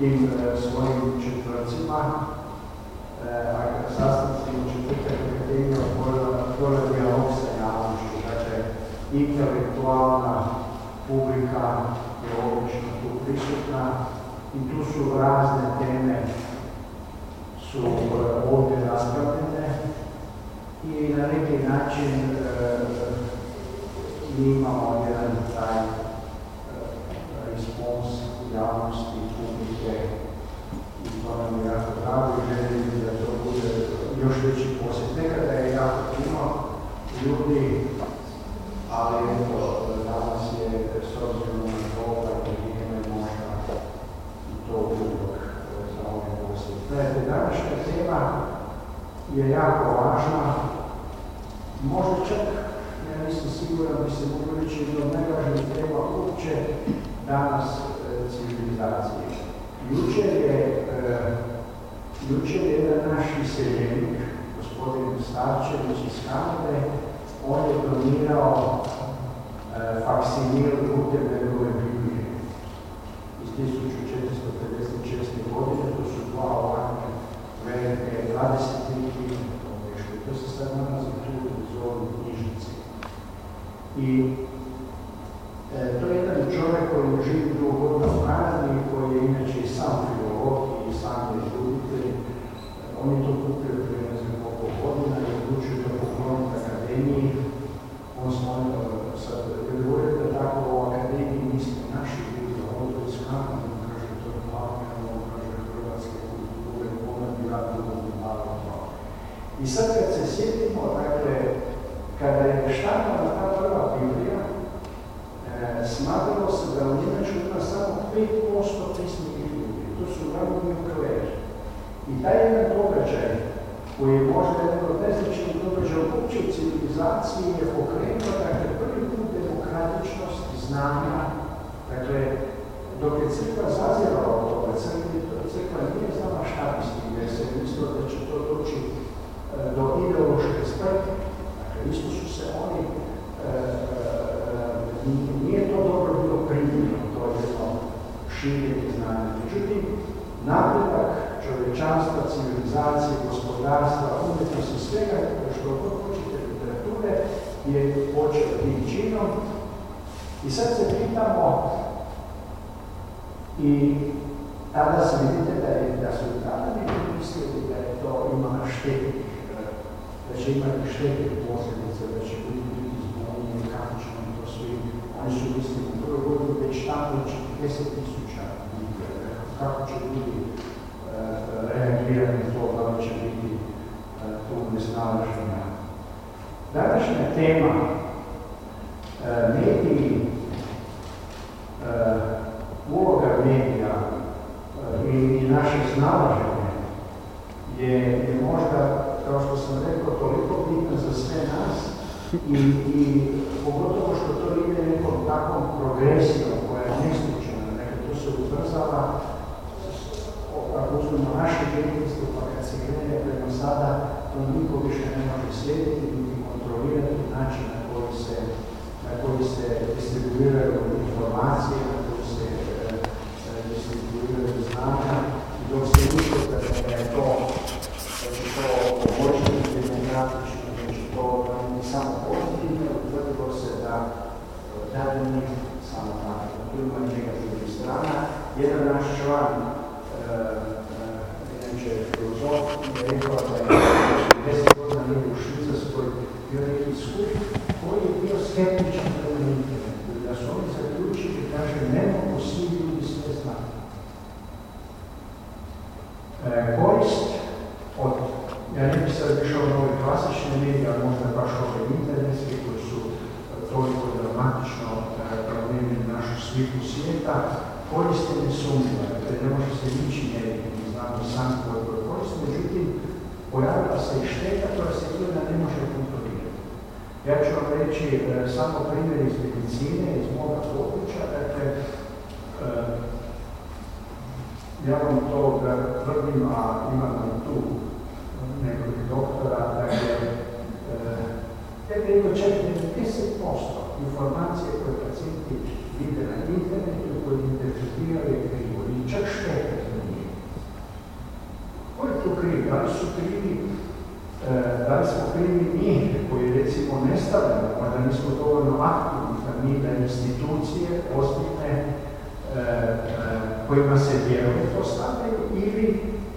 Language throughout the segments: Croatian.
tim e, svojim četvrcima, e, a sastavcima četvrte akademije Florija opsejalnošću, dakle znači intelektualna publika je obično tu prisutna i tu su razne teme su e, ovdje raspravljene i na neki način mi imamo jedan taj respons javnosti kanalu i želim da to bude još veći posjet. Nekada je jako puno ljudi, ali eto, danas je s obzirom na doba i vrijeme možda i to uvijek e, za ovaj posjet. Znači, današnja tema je jako važna, možda čak, ja nisam siguran, bi se mogu reći do najvažnijih tema uopće danas e, civilizacije. Jučer je Jučer jedan naš iseljenik, gospodin Starčević iz Kanade, on je donirao e, faksimil putem njegove je počeo tim činom. I sad se pitamo, i tada se vidite da, je, da su tada neki mislili da je to ima štetnih, da će imati štetne posljedice, da će biti ljudi zbogljeni, kako će nam to svi. Oni su mislili u prvoj godini već tamo 40 acho tema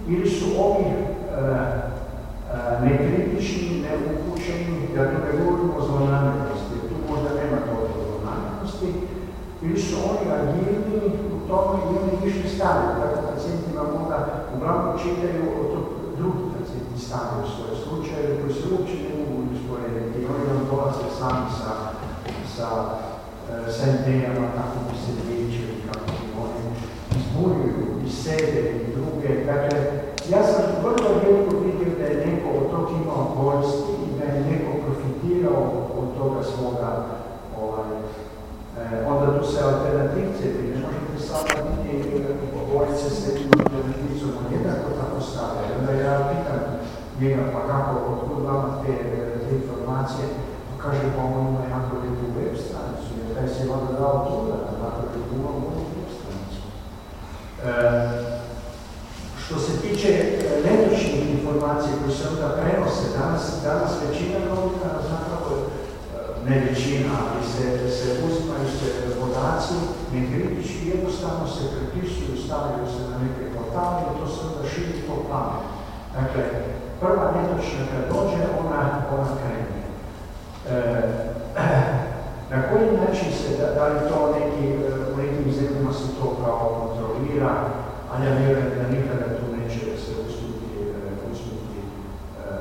ili su ovi nekritični, neupućeni, ja tu ne govorim o zlonamjernosti, tu možda nema toliko zlonamjernosti, ili su oni agilni u tome i oni više stavljaju. Dakle, pacijentima onda uglavnom čitaju od drugi pacijenti stavljaju svoje slučaje koji se uopće ne mogu usporediti i oni nam dolaze sami sa, sa, idejama kako bi se liječili, kako bi oni izbunjuju i sebe i druge. Dakle, ja sam vrlo rijetko vidio da je neko od tog imao bolesti i da je neko profitirao od toga svoga ovaj, eh, onda tu se alternativce, vi ne možete samo biti borice s nekim alternativcom, on jednako tako stavlja. Onda ja pitam njega, pa kako, otkud vama te, te informacije, pa kaže, pa on ima jako lijepu web stranicu, jer taj se vada dao truda, tako da je imao web stranicu. E, što se tiče e, netočnih informacija koje se onda prenose, danas, danas većina novinara zapravo, e, ne većina, ali se, se uzimaju se podaci nekritički, jednostavno se prepisuju, stavljaju se na neke portale i to se onda širi po pamet. Dakle, prva netočna kad dođe, ona, ona krene. E, na koji način se, da, da li to neki, u nekim zemljama se to kao kontrolira, ali ja vjerujem da nikada tu neće se uspjeti, e, uspjeti, e,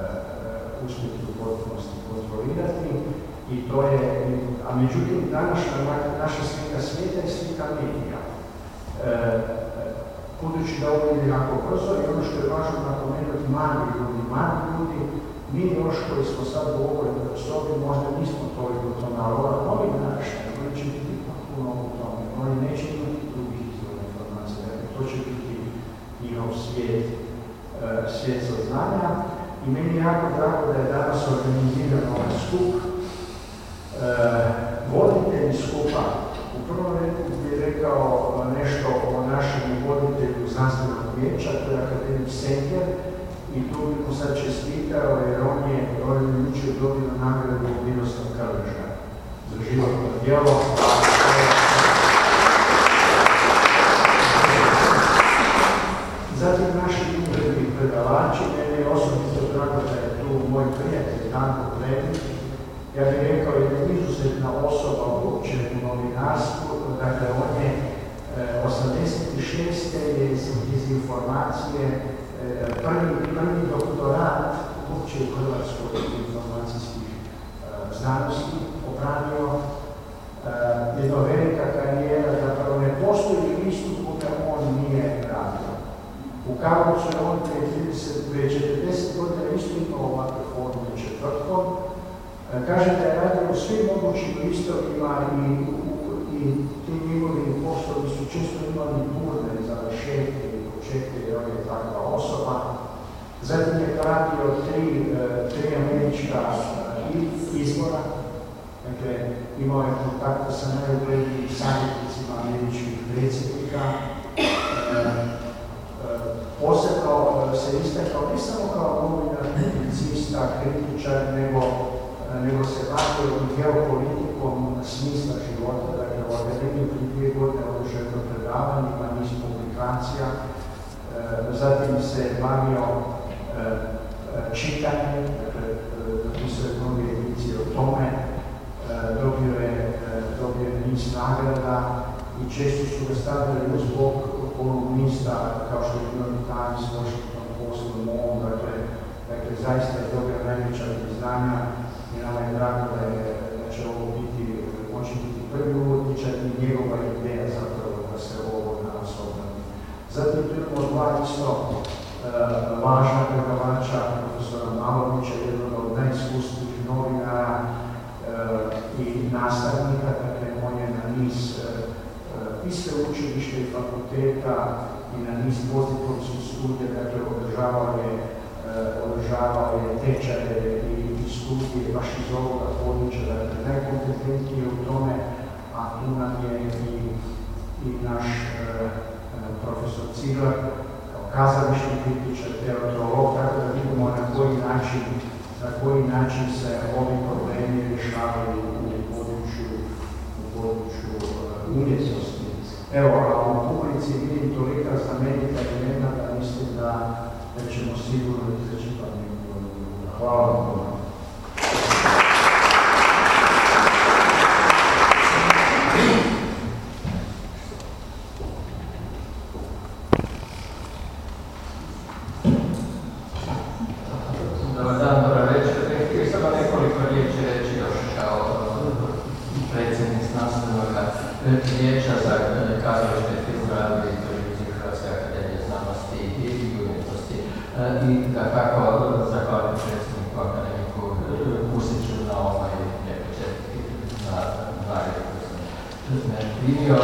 uspjeti u potpunosti kontrolirati i to je, a međutim današnja naša slika svijeta je slika medija. E, budući da ovo ide jako brzo i ono što je važno napomenuti mali ljudi, mali ljudi, mi još koji smo sad u ovoj sobi možda nismo toliko to ali ova novi naraštaj, oni će biti puno u tome, oni neće imati drugih izvora informacija, to će biti njihov svijet, e, svijet saznanja. I meni je jako drago da je danas organiziran ovaj skup. E, voditelji skupa, u prvom redu bih rekao nešto o našem voditelju znanstvenog vijeća, to je Akademik Senker, i tu bih mu sad čestitao jer on je, jučer dobio nagradu Miroslav Krleža za životno djelo. Je izuzetna osoba uopće u novinarstvu, dakle on je 86. E, je iz, iz informacije mogućim listovima i, i ti njegovi poslovi su često imali burne završetke i početke jer on je takva osoba. Zatim je pratio tri, e, tri američka e, izbora, dakle imao je kontakta sa najuglednijim savjetnicima američkih predsjednika, posebno e, se istakao ne samo kao novinar, publicista, kritičar, nego, e, nego se bavio i geopolitikom smisla života. Dakle, u Akademiji prije dvije godine održao jedno predavanje, ima niz publikacija. E, zatim se bavio čitanjem, dakle, napisao je mnoge edicije o tome, dobio je, dobio je niz nagrada i često su ga stavili uz bok onog mista kao što je York Times, Washington Post, Le dakle, dakle zaista je dobio najveća priznanja i nama je drago da, je, da će ovo biti, moći biti prvi uvodničar i njegova ideja zapravo da se ovo danas obrani. Zatim tu imamo dva isto važna predavača, profesora Malovića, jednog od najiskusnijih novinara uh, i nastavnika, dakle on je na niz uh, i sveučilište i fakulteta i na niz postdiplomskih studija, dakle održavao je, e, održavao je tečaje i, i studije baš iz ovoga područja, dakle najkompetentnije u tome, a tu nam je i, i naš e, profesor Ciglar, kao kazališni kritičar, teatrolog, tako da vidimo na koji način, na koji način se ovi problemi rješavaju u području, u području uh, umjetnosti. Evo, a u publici vidim tolika znamenita imena da mislim da, da ćemo sigurno izreći pa Hvala vam. Sandora već, htio samo nekoliko riječi reći još kao uh, predsjednik znanstvenog vijeća za uh, kazalište figuralne i televizije Hrvatske akademije znanosti i umjetnosti. Uh, I da kako zahvalim predsjedniku akademiku Kusiću na ovaj nekoće na nagradu koju sam primio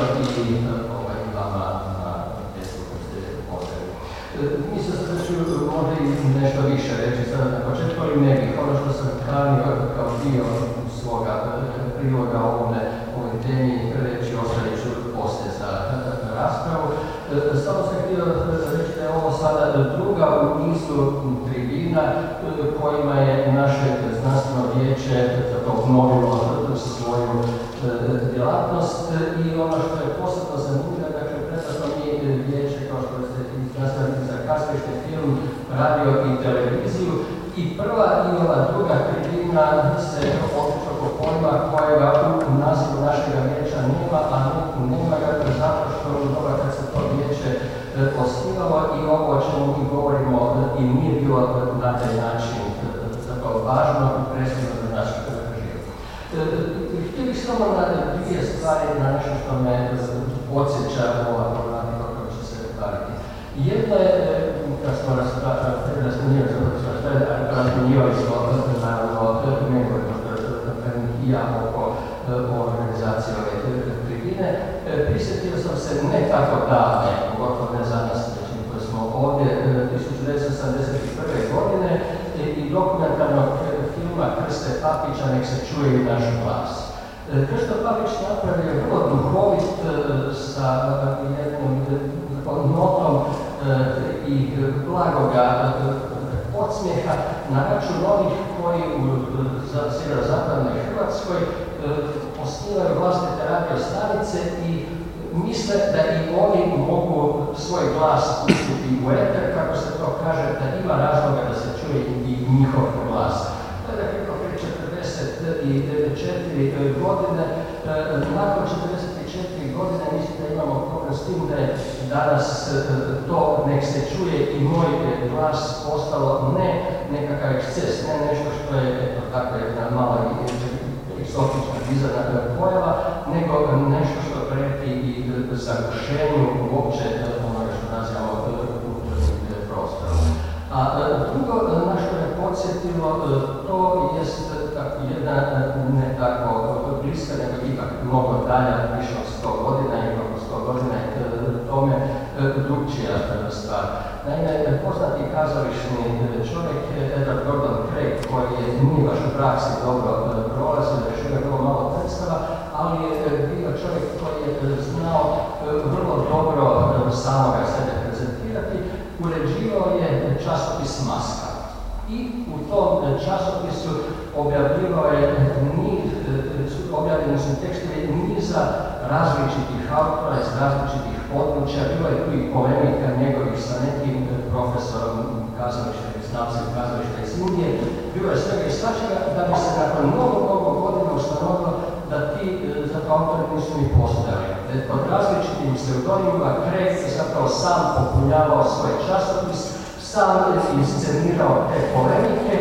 i ovaj vama na pjesmu koju ste pozdravili. Mislim da ću možda i nešto više reći, dio svoga e, priloga ovome, ovoj temi reći, ostavit ću poslije za e, raspravu. E, samo sam htio reći da je ovo sada druga u nizu tribina kojima je naše znanstveno vijeće obnovilo svoju djelatnost i ono što je posebno zanimljivo, dakle, predstavno mi vijeće, kao što ste i i nije bilo na taj način zapravo važno i presudno za naš život. E, htio bih samo na dvije stvari, na nešto što me podsjeća ova problematika koja će se baviti. Jedna je, e, kad smo razminjivali smo, naravno, nekoliko i ja oko e, organizacije ove tribine, prisjetio sam se ne tako da Papića, nek se čuje i naš glas. E, Krsto Papić napravio vrlo duhovit e, sa jednom e, notom i blagoga podsmjeha na račun onih koji u sjerozapadnoj Hrvatskoj osnivaju vlastite radio stanice i misle da i oni mogu svoj glas pustiti u eter, kako se to kaže, da ima razloga da se čuje i njihov E, godine. E, nakon 44 godine mislim da imamo problem s tim da je danas e, to nek se čuje i moj glas postalo ne nekakav eksces, ne nešto što je eto, tako jedna mala i eksotična dizana pojava, nego nešto što preti i zagušenju uopće dalje, više od 100 godina i oko 100 godina i tome e, drugčija stvar. Naime, poznati kazališni e, čovjek Edward Gordon Craig, koji je nije baš u praksi dobro e, prolazio, još je vrlo malo predstava, ali je bio čovjek koji je znao vrlo dobro samoga sebe prezentirati, uređivao je časopis Maska i u tom časopisu objavljivao je niza različitih autora iz različitih područja. Bilo je tu i polemika njegovih sa nekim e, profesorom kazališta i znalcem kazališta iz Indije. Bilo je svega i svačega da bi se nakon mnogo, mnogo godina ustanovilo da ti e, zato autori nisu ni postojali. E, pod različitim pseudonima Krek je zapravo sam popunjavao svoj časopis, sam je inscenirao te polemike,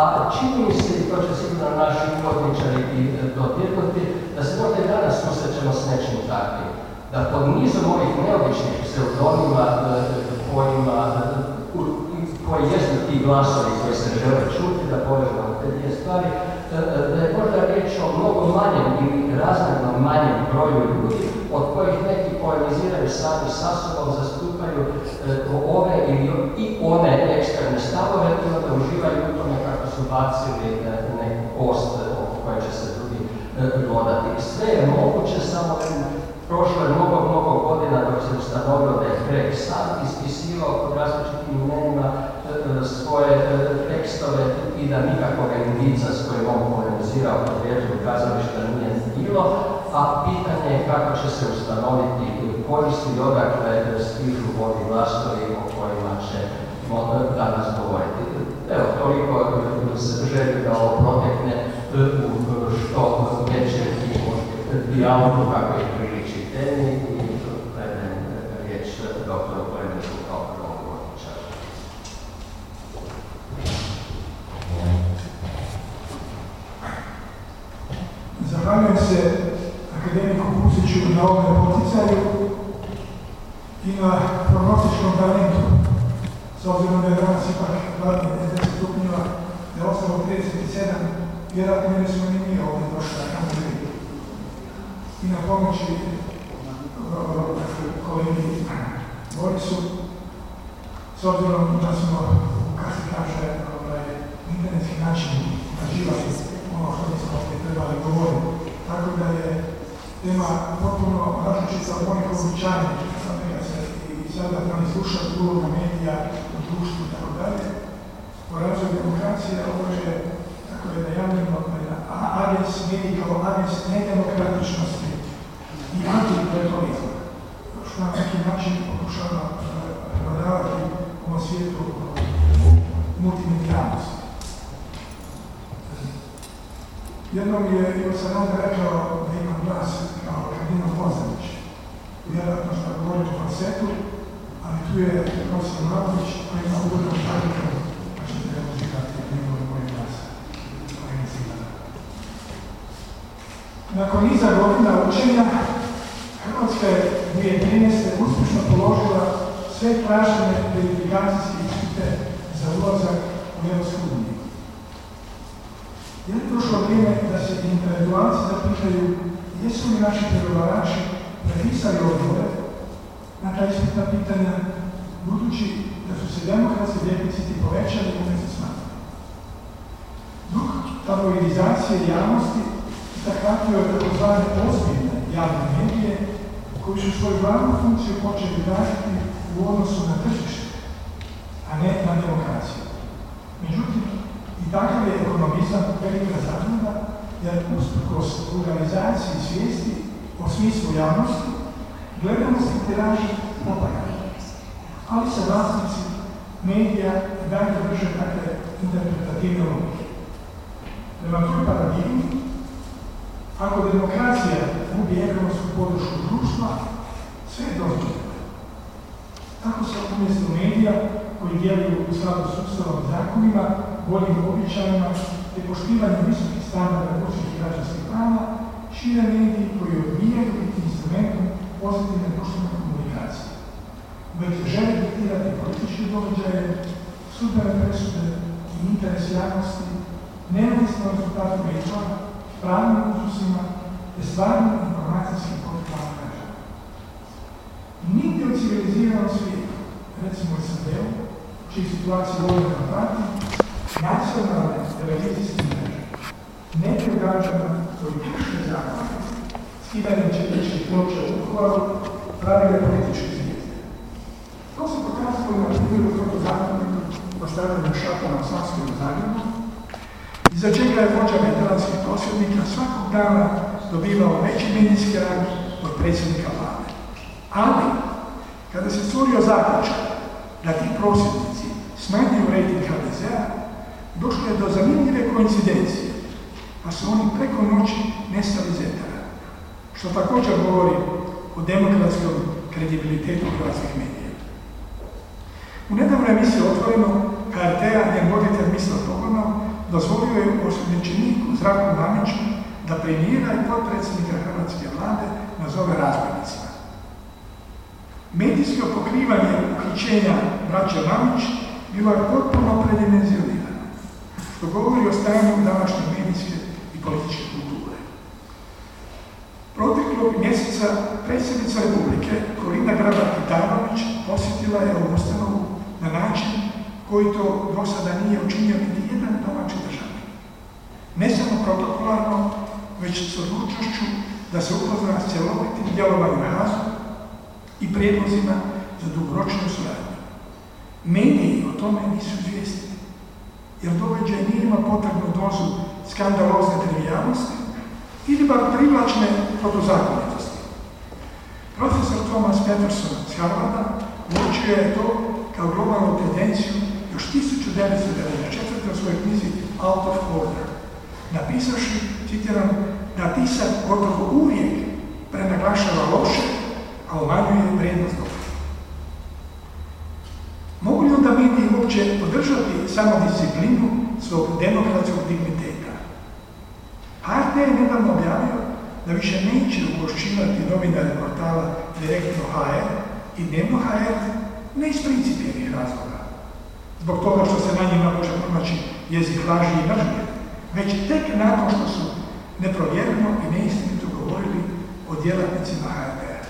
a čini mi se, i to će sigurno naši uvodničari i dodirnuti, da se možda i danas susrećemo s nečim takvim, da pod nizom ovih neobičnih pseudonima e, kojima, e, koji jesu ti glasovi koji se žele čuti, da povežemo te dvije stvari, e, da je možda riječ o mnogo manjem ili razredno manjem broju ljudi, od kojih neki polemiziraju sami sa sobom, zastupaju ove ili i one ekstremne stavove i onda uživaju u tome kako su bacili neku post sve je moguće, samo prošlo je mnogo, mnogo godina dok se ustanovio da je Greg sam ispisivao pod različitim imenima e, e, svoje e, tekstove i da nikakvog indica s kojim on polemizirao pod vježbu kazališta nije bilo, a pitanje je kako će se ustanoviti koristi i odakle stižu ovi glasovi o kojima će danas govoriti. Evo, toliko se želim da ovo dijalogu kako je priliči temi i predajem riječ doktoru Plemeniku kao prvom govorničaru. Zahvaljujem se akademiku Pusiću na ovom poticaju i na prognostičkom talentu, s obzirom da je danas ipak hladnije 10 stupnjeva, da je ostalo 37, vjerojatno ne smo ni mi ovdje došli na kameri. I na pomoći kolegi Borisu, s obzirom da smo, kako se kaže, ovaj, internetski način ukaživali ono što bismo ovdje trebali govoriti. Tako da je tema potpuno različita od onih običajnih, sad neka se i sada da ne sluša uloga medija u i tako dalje. Po razvoju demokracije ovo je, tako je najavljeno, agens medij kao agens nedemokratičnosti i antiintelektualizma, što na neki način pokušava prodavati u ovom svijetu multimedijalnosti. Jednom je Josananda rekao da ima glas kao Kadina Pozanić. Vjerojatno što govori o falsetu, ali tu je profesor Malović koji ima ugodno šarikom, pa ćete ga uzikati njegove moje glasa. Nakon niza godina učenja, Hrvatska je 2013. uspješno položila sve tražene verifikacijske ispite za ulazak u Europsku uniju. Je li prošlo vrijeme da se intelektualci zapitaju jesu li naši pregovarači napisali odgovore na ta ispitna pitanja, budući da su se demokratski deficiti povećali u se smanjili. Duh tabloidizacije javnosti zahvatio je takozvane ozbiljne javne medije koji su svoju glavnu funkciju počeli raditi u odnosu na tržište, a ne na demokraciju. Međutim, i takav je ekonomizam velika zabluda, jer usprkos pluralizaciji svijesti o smislu javnosti, gledanosti tiraži opadaju. Ali se vlasnici medija dalje drže takve interpretativne logike. Prema toj paradigmi, ako demokracija gubi ekonomsku podršku društva, sve je dozvoljeno. Tako se umjesto medija koji djeluju u skladu s ustavom zakonima, boljim običajima te poštivanjem visokih standarda ljudskih i građanskih prava, šire mediji koji odbijaju biti instrumentom pozitivne društvene komunikacije. Već žele diktirati političke događaje, sudbene presude i interes javnosti, neovisno rezultatima izbora, pravnim uzusima te stvarnim informacijskim potrebama građana. Nigdje u civiliziranom svijetu, recimo u SAD-u, čiji situaciju voljeno da prati, nacionalne televizijske mreže neke građana koji krše zakon, skidanjem četničkih ploča u Vukovaru, pravile političke zvijezde. To se pokazalo na primjeru protuzakonnika postavljanja šatana u Savskoj u Zagrebu, iza čega je vođa veteranskih prosvjednika svakog dana dobivao veći medijski rad od predsjednika vlade. Ali, kada se stvorio zaključak da ti prosvjednici smanjuju rating HDZ-a, došlo je do zanimljive koincidencije, pa su oni preko noći nestali zetara, što također govori o demokratskom kredibilitetu hrvatskih medija. U nedavnoj emisiji Otvoreno, HRT-a, njen voditelj Mislav Pogonov, dozvolio je osvjećeniku Zdravku Mamiću da premijera i potpredsjednika Hrvatske vlade nazove razbojnicima. Medijsko pokrivanje uhićenja braća Mamić bilo je potpuno predimenzionirano, što govori o stanju današnje medijske i političke kulture. Proteklog mjeseca predsjednica Republike Kolinda Grabar-Kitarović posjetila je ovu ustanovu na način koji to do sada nije učinio niti jedan domaći državnik. Ne samo protokolarno, već s odlučnošću da se upozna s cjelovitim djelovanjem HAZU i prijedlozima za dugoročnu suradnju. Mediji o tome nisu izvijestili. jer događaj nije ima potrebnu dozu skandalozne trivialnosti ili bar privlačne protuzakonitosti. Profesor Thomas Peterson z Harvarda uočio je to kao globalnu tendenciju još 1994. u svojoj knjizi Out of Order, napisavši, citiram, da tisak gotovo uvijek prenaglašava loše, a umanjuje vrijednost dobra. Mogu li onda mediji uopće podržati samo disciplinu svog demokratskog digniteta? HRT je nedavno objavio da više neće ugošćivati novinare portala Direktno HR i Dnevno HR ne iz principijenih razloga, zbog toga što se na njima može pronaći jezik laži i mržnje, već tek nakon što su neprovjereno i neistinito govorili o djelatnicima HRT-a.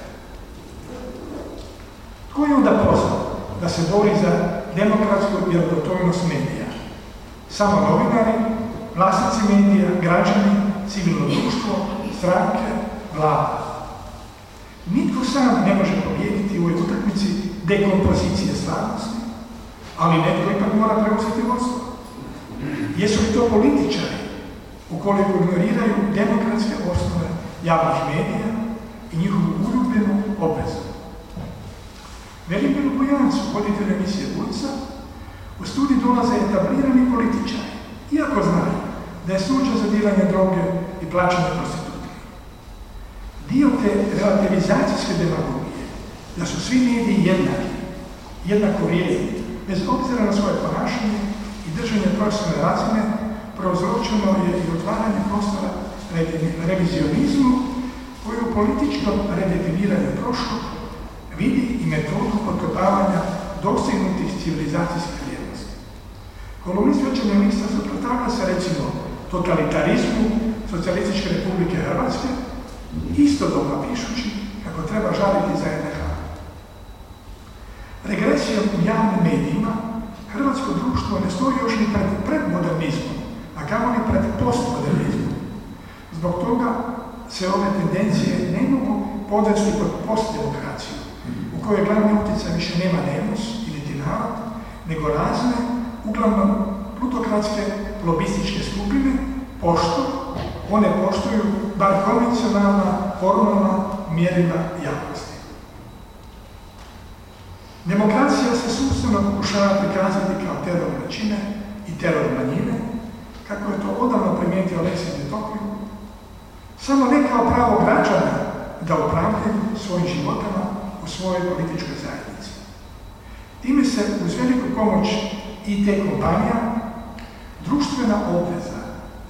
Tko je onda pozvao da se bori za demokratsku vjerodostojnost medija? Samo novinari, vlasnici medija, građani, civilno društvo, stranke, vlada. Nitko sam ne može pobijediti u ovoj utakmici dekompozicije stvarnosti, ali netko ipak mora preuzeti vodstvo. Jesu li to političari ukoliko ignoriraju demokratske osnove javnih medija i njihovu uljubljenu obvezu? Velimiru Bojancu, voditelj emisije Ulica, u studiji dolaze etablirani političari, iako znaju da je slučaj za dilanje droge i plaćanje prostitutke. Dio te relativizacijske demagogije, da su svi mediji jednaki, jednako vrijedni, bez obzira na svoje ponašanje i držanje profesionalne razine, prouzročeno je i otvaranje prostora revizionizmu koji u političkom redefiniranju prošlog vidi i metodu potkopavanja dostignutih civilizacijskih vrijednosti. Kolumnist večernje lista suprotavlja se recimo totalitarizmu Socijalističke republike Hrvatske, istodobno pišući kako treba žaliti za. Regresijom u javnim medijima hrvatsko društvo ne stoji još ni pred predmodernizmom, a kamo ni pred postmodernizmom. Zbog toga se ove tendencije ne mogu podvesti pod postdemokraciju, u kojoj glavni utjecaj više nema demos ili ti narod, nego razne, uglavnom plutokratske lobističke skupine, pošto one poštuju bar konvencionalna, formalna mjerila javnosti. Demokracija se sustavno pokušava prikazati kao teror većine i teror manjine, kako je to odavno primijetio Aleksij Detoklju, samo ne kao pravo građana da upravljaju svojim životama u svojoj političkoj zajednici. Time se uz veliku pomoć IT kompanija društvena obveza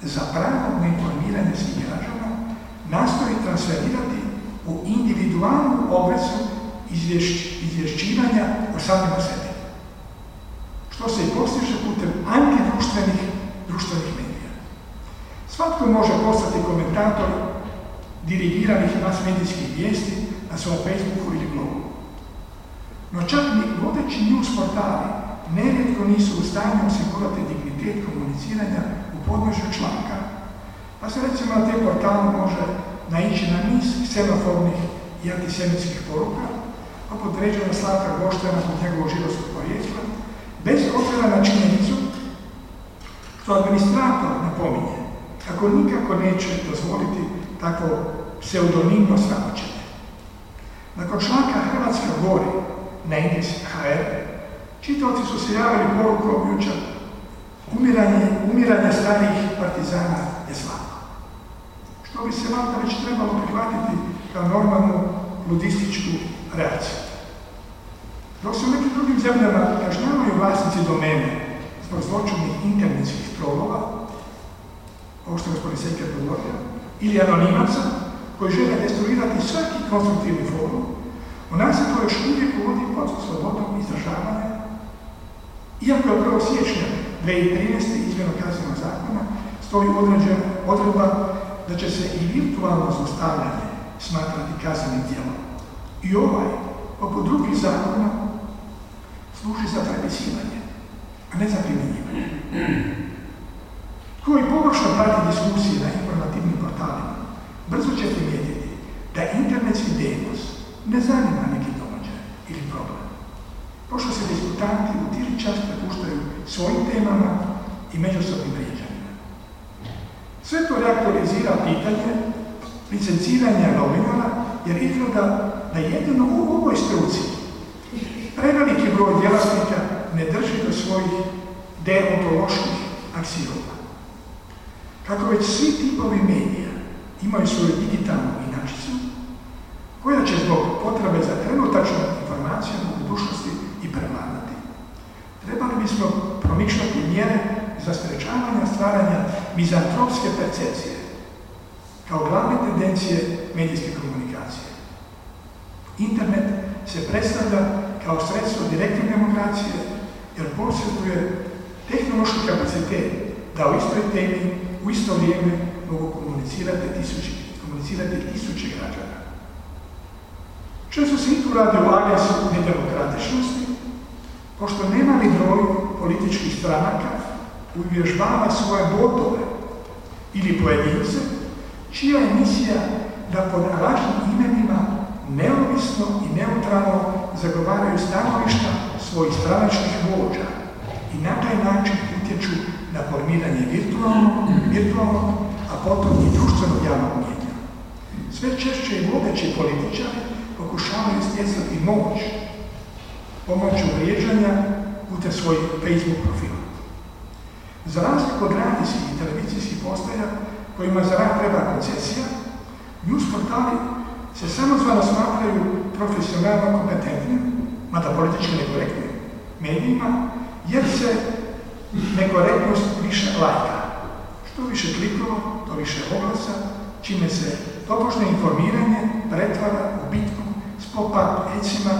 za pravo informiranje svih građana nastoji transferirati u individualnu obvezu izvješćivanja o samima sebi. Što se i postiže putem antidruštvenih društvenih medija. Svatko može postati komentator dirigiranih mass medijskih vijesti na svom Facebooku ili blogu. No čak ni vodeći news portali nerijetko nisu u stanju osigurati dignitet komuniciranja u podnožju članka, pa se recimo na te portale može naići na niz ksenoformnih i antisemitskih poruka, poput ređena Slavka Goštena kod njegovog židovskog porijekla, bez obzira na činjenicu što administrator napominje kako nikako neće dozvoliti takvo pseudonimno sramoćenje. Nakon članka Hrvatska gori na indeks HR, čitavci su se javili porukom jučer umiranje, umiranje starijih partizana je slabo. Što bi se vam već trebalo prihvatiti kao normalnu ludističku reakciju. Dok se u nekim drugim zemljama kažnjavaju vlasnici domene zbog zločinnih internetskih trolova, ovo što je gospodin Seker govorio, ili anonimaca koji žele destruirati svaki konstruktivni forum, u nas se to još uvijek uvodi pod slobodom izražavanja, iako je 1. siječnja 2013. izmjeno kaznenog zakona stoji određena odredba da će se i virtualno zlostavljanje smatrati kaznenim djelom. I ovaj, oko drugih zakona, služi za prepisivanje, a ne za primjenjivanje. Koji površno prati diskusije na informativnim portalima, brzo će primijetiti da internetski demos ne zanima neki domaćaj ili problem. Pošto se diskutanti u tili čas prepuštaju svojim temama i međusobnim vrijeđanjima. Sve to reaktualizira pitanje licenciranja novinara jer izgleda da jedino u ovoj struci preveliki broj djelatnika ne drži do svojih deontoloških aksioma. Kako već svi tipovi medija imaju svoju digitalnu inačicu, koja će zbog potrebe za trenutačnom informacijom u budućnosti i prevladati. Trebali bismo promišljati mjere za sprečavanje stvaranja mizantropske percepcije kao glavne tendencije medijske komunikacije. Internet se predstavlja kao sredstvo direktne demokracije jer posjeduje tehnološki kapacitet da u istoj temi, u isto vrijeme mogu komunicirati tisuće, komunicirati tisuće građana. Često se i tu radi o agensu nedemokratičnosti, pošto nema li broj političkih stranaka uvježbava svoje botove ili pojedince, čija je misija da pod lažnim imenima neovisno i neutralno zagovaraju stanovišta svojih stranačkih vođa i na taj način utječu na formiranje virtualnog, virtualnog a potom i društvenog javnog mjenja. Sve češće i vodeći političari pokušavaju stjecati moć pomoću vrijeđanja putem svojih Facebook profila. Za razliku od radijskih i televizijskih postaja kojima za rad treba koncesija, news portali se samozvano smatraju profesionalno kompetentnim, mada politički nekorektnim medijima, jer se nekorektnost više lajka. Što više klikova, to više oglasa, čime se tobožne informiranje pretvara u bitku s pop-up ecima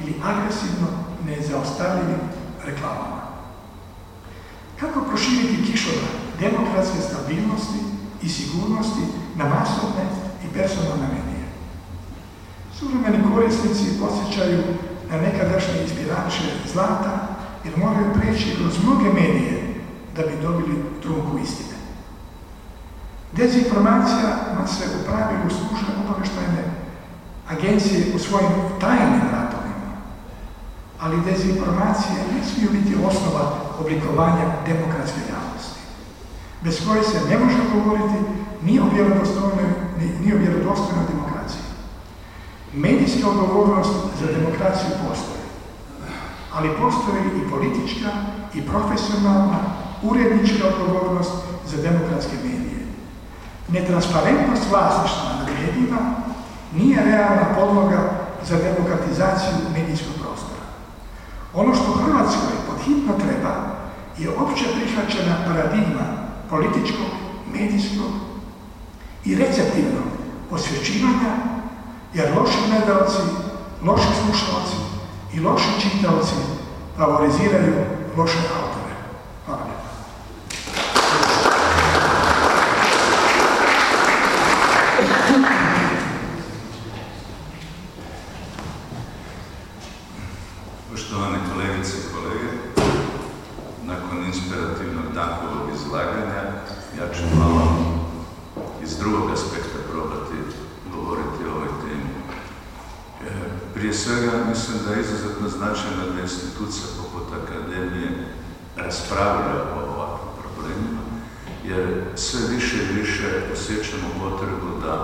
ili agresivno nezaostavljivim reklamama. Kako proširiti kišova demokratske stabilnosti i sigurnosti na masovne i personalne medije? Suvremeni korisnici posjećaju na nekadašnje ispirače zlata jer moraju prijeći kroz mnoge medije da bi dobili trunku istine. Dezinformacija se u pravilu služe obaveštajne agencije u svojim tajnim ratovima, ali dezinformacije ne smiju biti osnova oblikovanja demokratske javnosti, bez koje se ne može govoriti ni o vjerodostojnoj, ni, ni o vjerodostojnoj demokraciji. Medijska odgovornost za demokraciju postoji, ali postoji i politička i profesionalna urednička odgovornost za demokratske medije. Netransparentnost vlasništva nad medijima nije realna podloga za demokratizaciju medijskog prostora. Ono što Hrvatskoj podhitno treba je opće prihvaćena paradigma političkog, medijskog i receptivnog osvječivanja, jer loši gledalci, loši slušalci i loši čitavci favoriziraju loše autore. Hvala lijepo. Poštovane kolegice i kolege, nakon inspirativnog Dankovog izlaganja, ja ću malo iz drugog aspekta probati govoriti o ovoj temi. E, prije svega mislim da je izuzetno značajno da institucija poput Akademije raspravlja o ovakvim problemima, jer sve više i više osjećamo potrebu da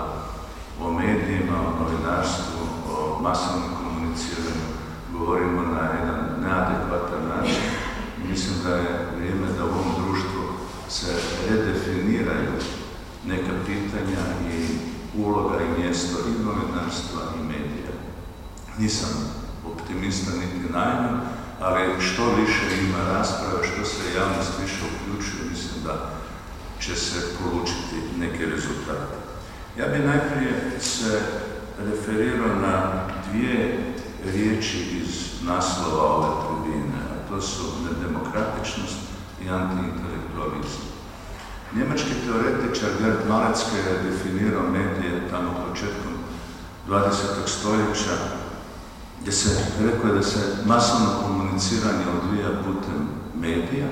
o medijima, o novinarstvu, o masovnom komuniciranju govorimo na jedan neadekvatan način. Mislim da je vrijeme da u ovom društvu se redefiniraju neka pitanja i uloga i mjesto i novinarstva i medija. Nisam optimista niti naivno, ali što više ima rasprave, što se javnost više uključuje, mislim da će se polučiti neke rezultate. Ja bi najprije se referirao na dvije riječi iz naslova ove tribine, a to su nedemokratičnost i antiintelektualizam. Njemački teoretičar Gerd Malecki je definirao medije tamo početkom 20. stoljeća, gdje se rekao da se masovno komuniciranje odvija putem medija,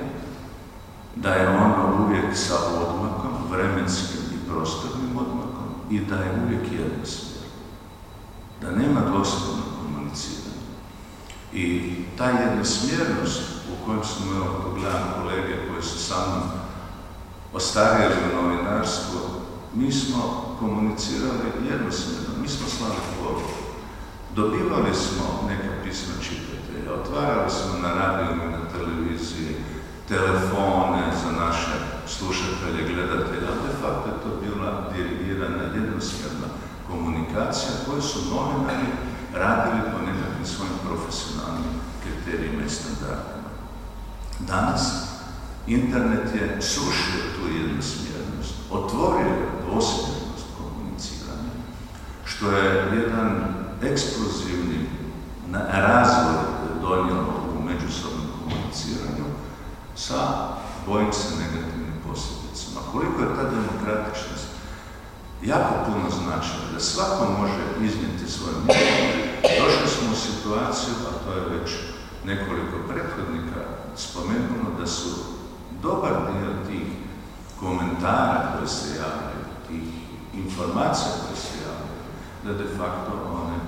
da je ono uvijek sa odmakom, vremenskim i prostornim odmakom i da je uvijek jednosmjer. Da nema dvosmjernog komuniciranja. I ta jednosmjernost u kojem smo, evo, kolege koji su sa mnom u novinarstvu, mi smo komunicirali jednosmjerno, mi smo slali poruku. Dobivali smo neka pisma čitatelja, otvarali smo na radiju i na televiziji telefone za naše slušatelje, gledatelje, ali de facto je to bila dirigirana jednosmjerna komunikacija koju su novinari radili po nekakvim svojim profesionalnim kriterijima i standardima. Danas internet je srušio tu jednosmjernost, otvorio je dvosmjernost komuniciranja, što je jedan eksplozivni razvoj donijelo u međusobnom komuniciranju sa, bojim se, negativnim posljedicama. Koliko je ta demokratičnost jako puno značila, da svako može iznijeti svoje mišljenje, došli smo u situaciju, a to je već nekoliko prethodnika spomenulo, da su dobar dio tih komentara koje se javljaju, tih informacija koje se javljaju, da de facto one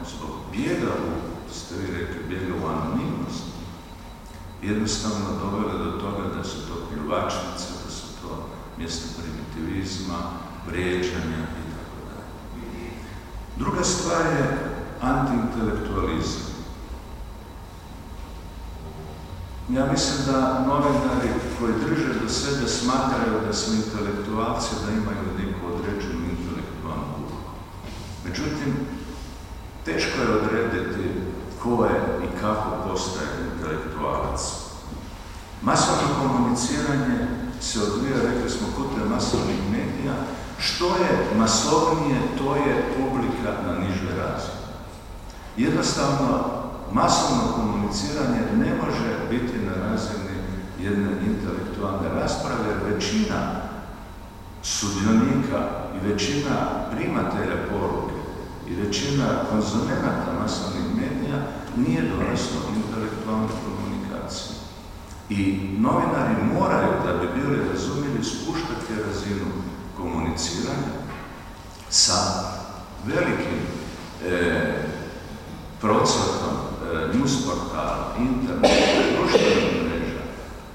bijega u, ste vi rekli, bijega u anonimnost, jednostavno dovele do toga da su to pljuvačnice, da su to mjesto primitivizma, vrijeđanja i tako dalje. Druga stvar je antiintelektualizam. Ja mislim da novinari koji drže do sebe smatraju da su intelektualci, da imaju neku određenu intelektualnu duhu. Međutim, teško je odrediti ko je i kako postaje intelektualac. Masovno komuniciranje se odvija, rekli smo, putem masovnih medija. Što je masovnije, to je publika na nižoj razini. Jednostavno, masovno komuniciranje ne može biti na razini jedne intelektualne rasprave, jer većina sudionika i većina primatelja poruke i većina konzumenata masovnih medija nije doraslo intelektualne komunikacije. I novinari moraju, da bi bili razumjeli, spuštati razinu komuniciranja sa velikim e, procvatom e, news portala, interneta, društvenih mreža.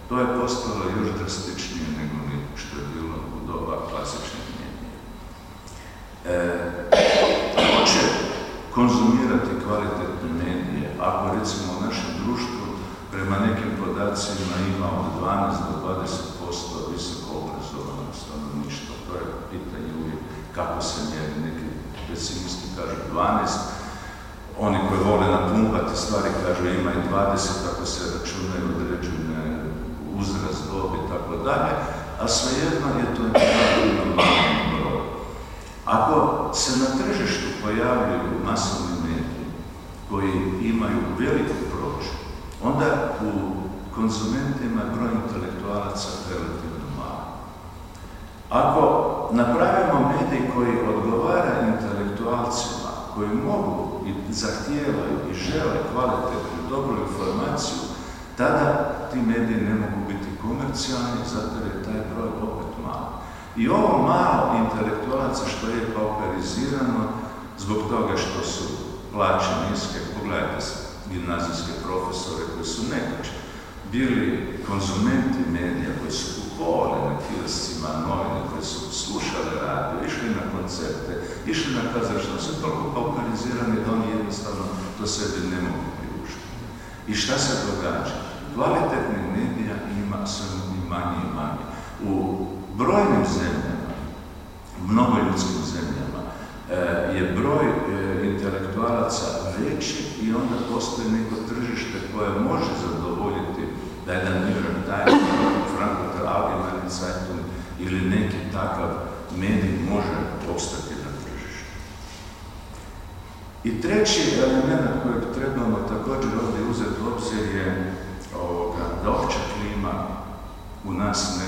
To je postalo još drastičnije nego što je bilo u doba klasičnih medija. E, će konzumirati kvalitetne medije, ako recimo u našem društvu prema nekim podacima ima od 12 do 20% visoko obrazovanog stanovništva. To je pitanje uvijek kako se mjeri. Neki pesimisti kažu 12, oni koji vole napumpati stvari kažu ima i 20 ako se računaju određene uzrast, dob i tako dalje, a svejedno je to broj. Ako se na tržištu pojavljuju masovni mediji koji imaju veliku prođu, onda u konzumentima broj intelektualaca relativno malo. Ako napravimo medij koji odgovara intelektualcima, koji mogu i zahtijevaju i žele kvalitetnu, dobru informaciju, tada ti mediji ne mogu biti komercijalni, zato je taj broj opet. I ovo malo intelektualaca što je pauperizirano zbog toga što su plaće niske, pogledajte se, gimnazijske profesore koji su nekoć bili konzumenti medija, koji su kupovali na kioscima novine, koji su slušali radio, išli na koncerte, išli na kazalište, su toliko pauperizirani da oni jednostavno to sebi ne mogu priuštiti. I šta se događa? Kvalitetnih medija ima sve manje i manje. U brojnim zemljama, mnogo ljudskim zemljama, je broj intelektualaca veći i onda postoji neko tržište koje može zadovoljiti da jedan New York Times, Frankfurter Allgemeine Zeitung ili neki takav medij može ostati na tržištu. I treći element kojeg trebamo također ovdje uzeti u obzir je ovoga, da opća klima u nas ne.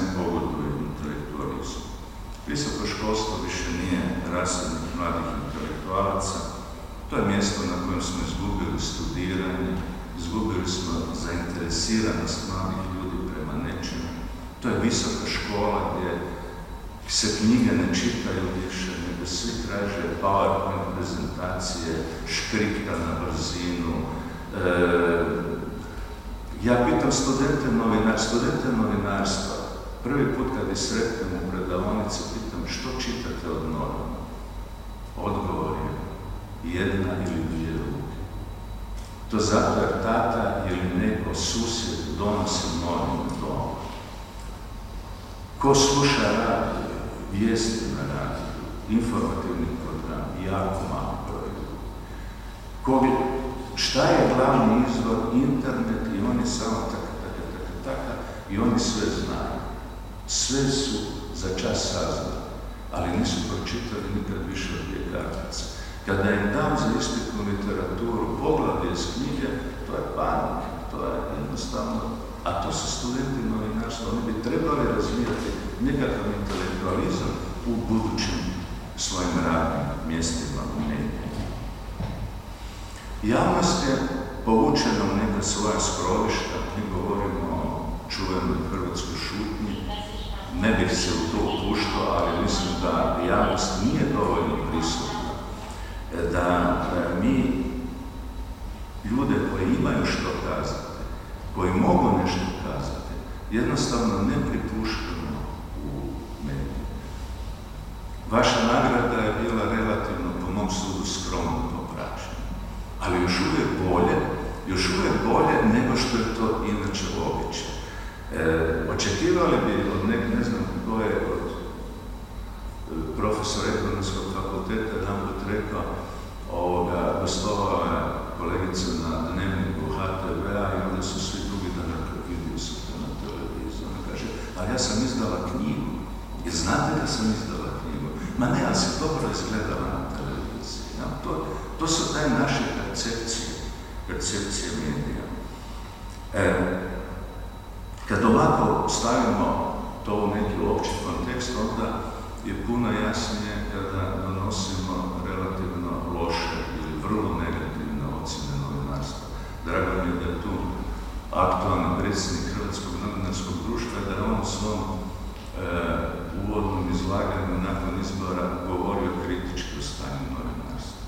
Visoko školstvo više nije rasadnik mladih intelektualaca, to je mjesto na kojem smo izgubili studiranje, izgubili smo zainteresiranost mladih ljudi prema nečemu. To je visoka škola gdje se knjige ne čitaju više, nego svi traže PowerPoint prezentacije, škripta na brzinu, e, Ja pitam studente, novinar, studente novinarstva, prvi put kad ih sretnem u predavonici, pitam što čitate od novina? Odgovor je jedna ili dvije ruke. To zato jer tata ili neko susjed donosi novine doma. Ko sluša radio, vijesti na radiju, informativni program, jako malo broj ljudi. Šta je glavni izvor? Internet i oni samo taka, taka, taka, taka i oni sve znaju. Sve su za čas saznali, ali nisu pročitali nikad više od dvije kartice. Kada im dam za ispitnu literaturu poglavlje iz knjige, to je panik, to je jednostavno, a to su studenti novinarstva, oni bi trebali razvijati nekakav intelektualizam u budućim svojim radnim mjestima u medijima. Javnost je povučena u neka svoja skrovišta, mi govorimo o čuvenoj ne bih se u to upuštao, ali mislim da javnost nije dovoljno prisutna, da mi ljude koji imaju što kazati, koji mogu nešto kazati, jednostavno ne pripuštamo u mediju. Vaša nagrada je bila relativno, po mom sudu, skromno popraćena, ali još uvijek bolje, još uvijek bolje nego što je to inače običaj. E, očekivali bi od nek, ne znam ko je od e, profesora ekonomskog fakulteta jedan put rekao, ovoga, gostovao je kolegica na dnevniku HTV-a i onda su svi drugi dan vidio su to na televiziju. Ona kaže, ali ja sam izdala knjigu. I znate da sam izdala knjigu? Ma ne, ali se dobro izgledala na televiziji. Ja, to, to su taj naše percepcije, percepcije medija. E, kad ovako stavimo to u neki opći kontekst, onda je puno jasnije kada donosimo relativno loše ili vrlo negativne ocjene novinarstva. Drago mi je da je tu aktualni predsjednik Hrvatskog novinarskog društva da je on u svom e, uvodnom izlaganju nakon izbora govorio kritički o stanju novinarstva.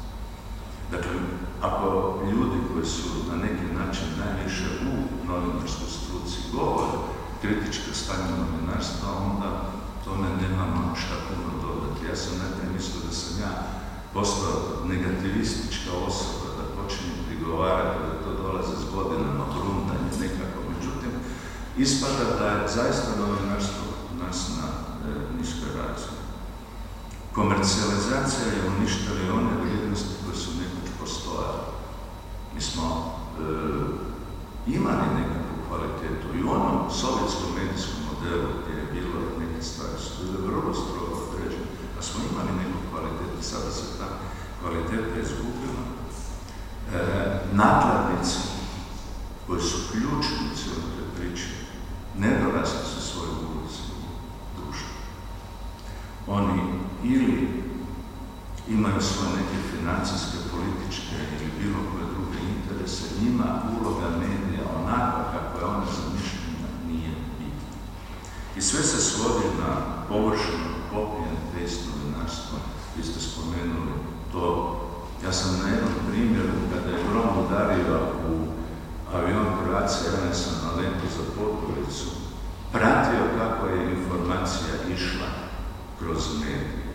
Dakle, ako ljudi koji su na neki način najviše u novinarskoj struci govore kritički o stanju novinarstva, onda tome nemamo šta puno dodati. Ja sam najprije mislio da sam ja postao negativistička osoba, da počinjem prigovarati da to dolaze s godinama, gruntanje nekako. Međutim, ispada da je zaista novinarstvo nas na e, niskoj razini. Komercijalizacija je uništila one vrijednosti koje su nekoć postojale. Mi smo e, imali nekakvu kvalitetu i u onom sovjetskom medijskom modelu gdje je bilo neke stvari su bile vrlo strogo određene, a smo imali neku kvalitetu, sada se ta kvaliteta izgubila. E, nakladnici koji su ključni u cijeloj toj priči, nedorasli su svoju ulici u društvu. Oni ili imaju svoje neke financijske, političke ili bilo koje druge interese, njima uloga medija onakva kako je ona zamišljena. I sve se svodi na površinu and paste novinarstva. Vi ste spomenuli to. Ja sam na jednom primjeru, kada je grom udario u avion Croatia Airlinesa na letu za Podgoricu, pratio kako je informacija išla kroz medije.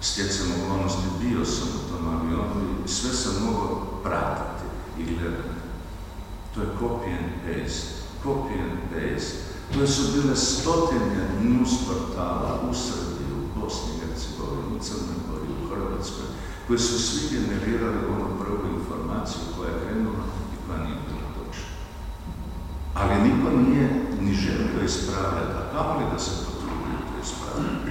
Stjecam okolnosti bio sam u tom avionu i sve sam mogao pratiti i gledati. To je copy and paste. Copy and paste. To su bile stotine news portala u Srbiji, u Bosni i Hercegovini, u Crnoj Gori, u Hrvatskoj, koji su svi generirali onu prvu informaciju koja je krenula i koja nije bila točna. Ali niko nije ni želio ispravljati, a kamo li da se potrudio to ispravljati.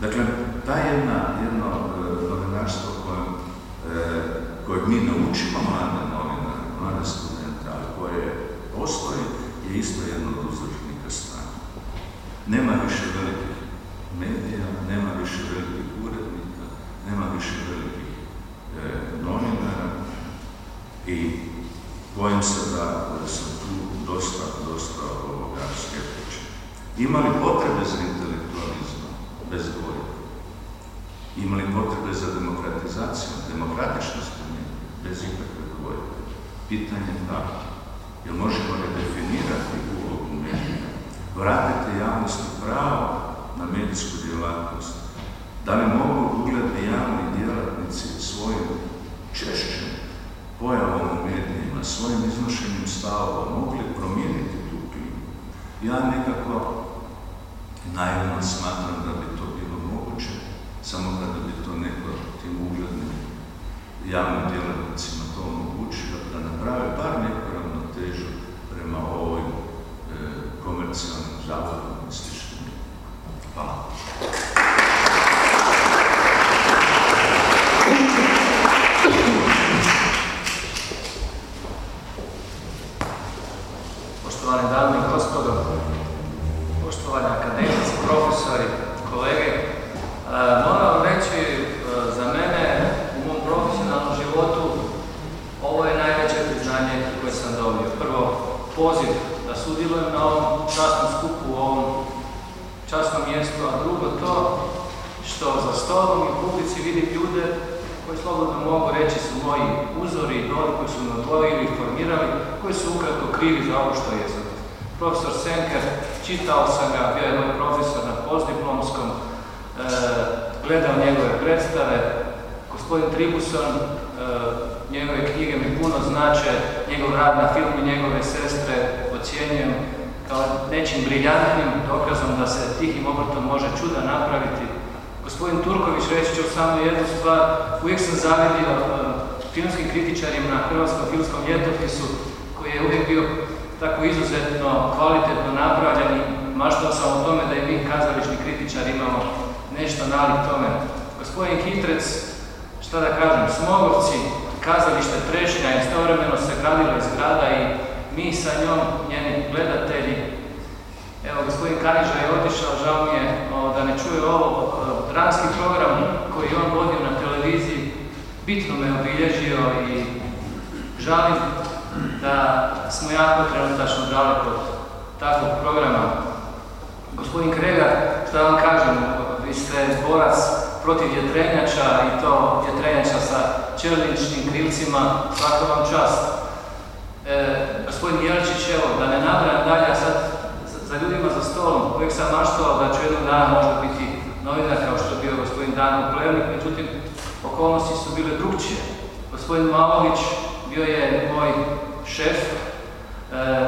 Dakle, ta jedna, jedno e, novinarstvo koje, e, kojeg mi naučimo mlade novinare, mlade studente, ali koje postoji, je isto jedno od. Nema više velikih medija, nema više velikih urednika, nema više velikih e, novinara i bojim se da, da sam tu dosta, dosta ovoga skeptičan. Ima li potrebe za intelektualizmom? Bez dvojbe. Ima li potrebe za demokratizacijom? Demokratičnost ne, bez ikakve dvojbe. Pitanje kako. jer možemo redefinirati ulogu medija, vratiti javnosti pravo na medijsku djelatnost, da li mogu ugledni javni djelatnici svojim češćem pojavom u medijima, svojim iznošenjem stavova mogli promijeniti tu klimu. Ja nekako naivno smatram da bi gospodin Jelčić, evo, da ne nabrajam dalje, a sad za ljudima za stolom. Uvijek sam maštao da ću jednog dana možda biti novinar kao što je bio gospodin Dano Plevnik, međutim, okolnosti su bile drugčije. Gospodin Malović bio je moj šef e,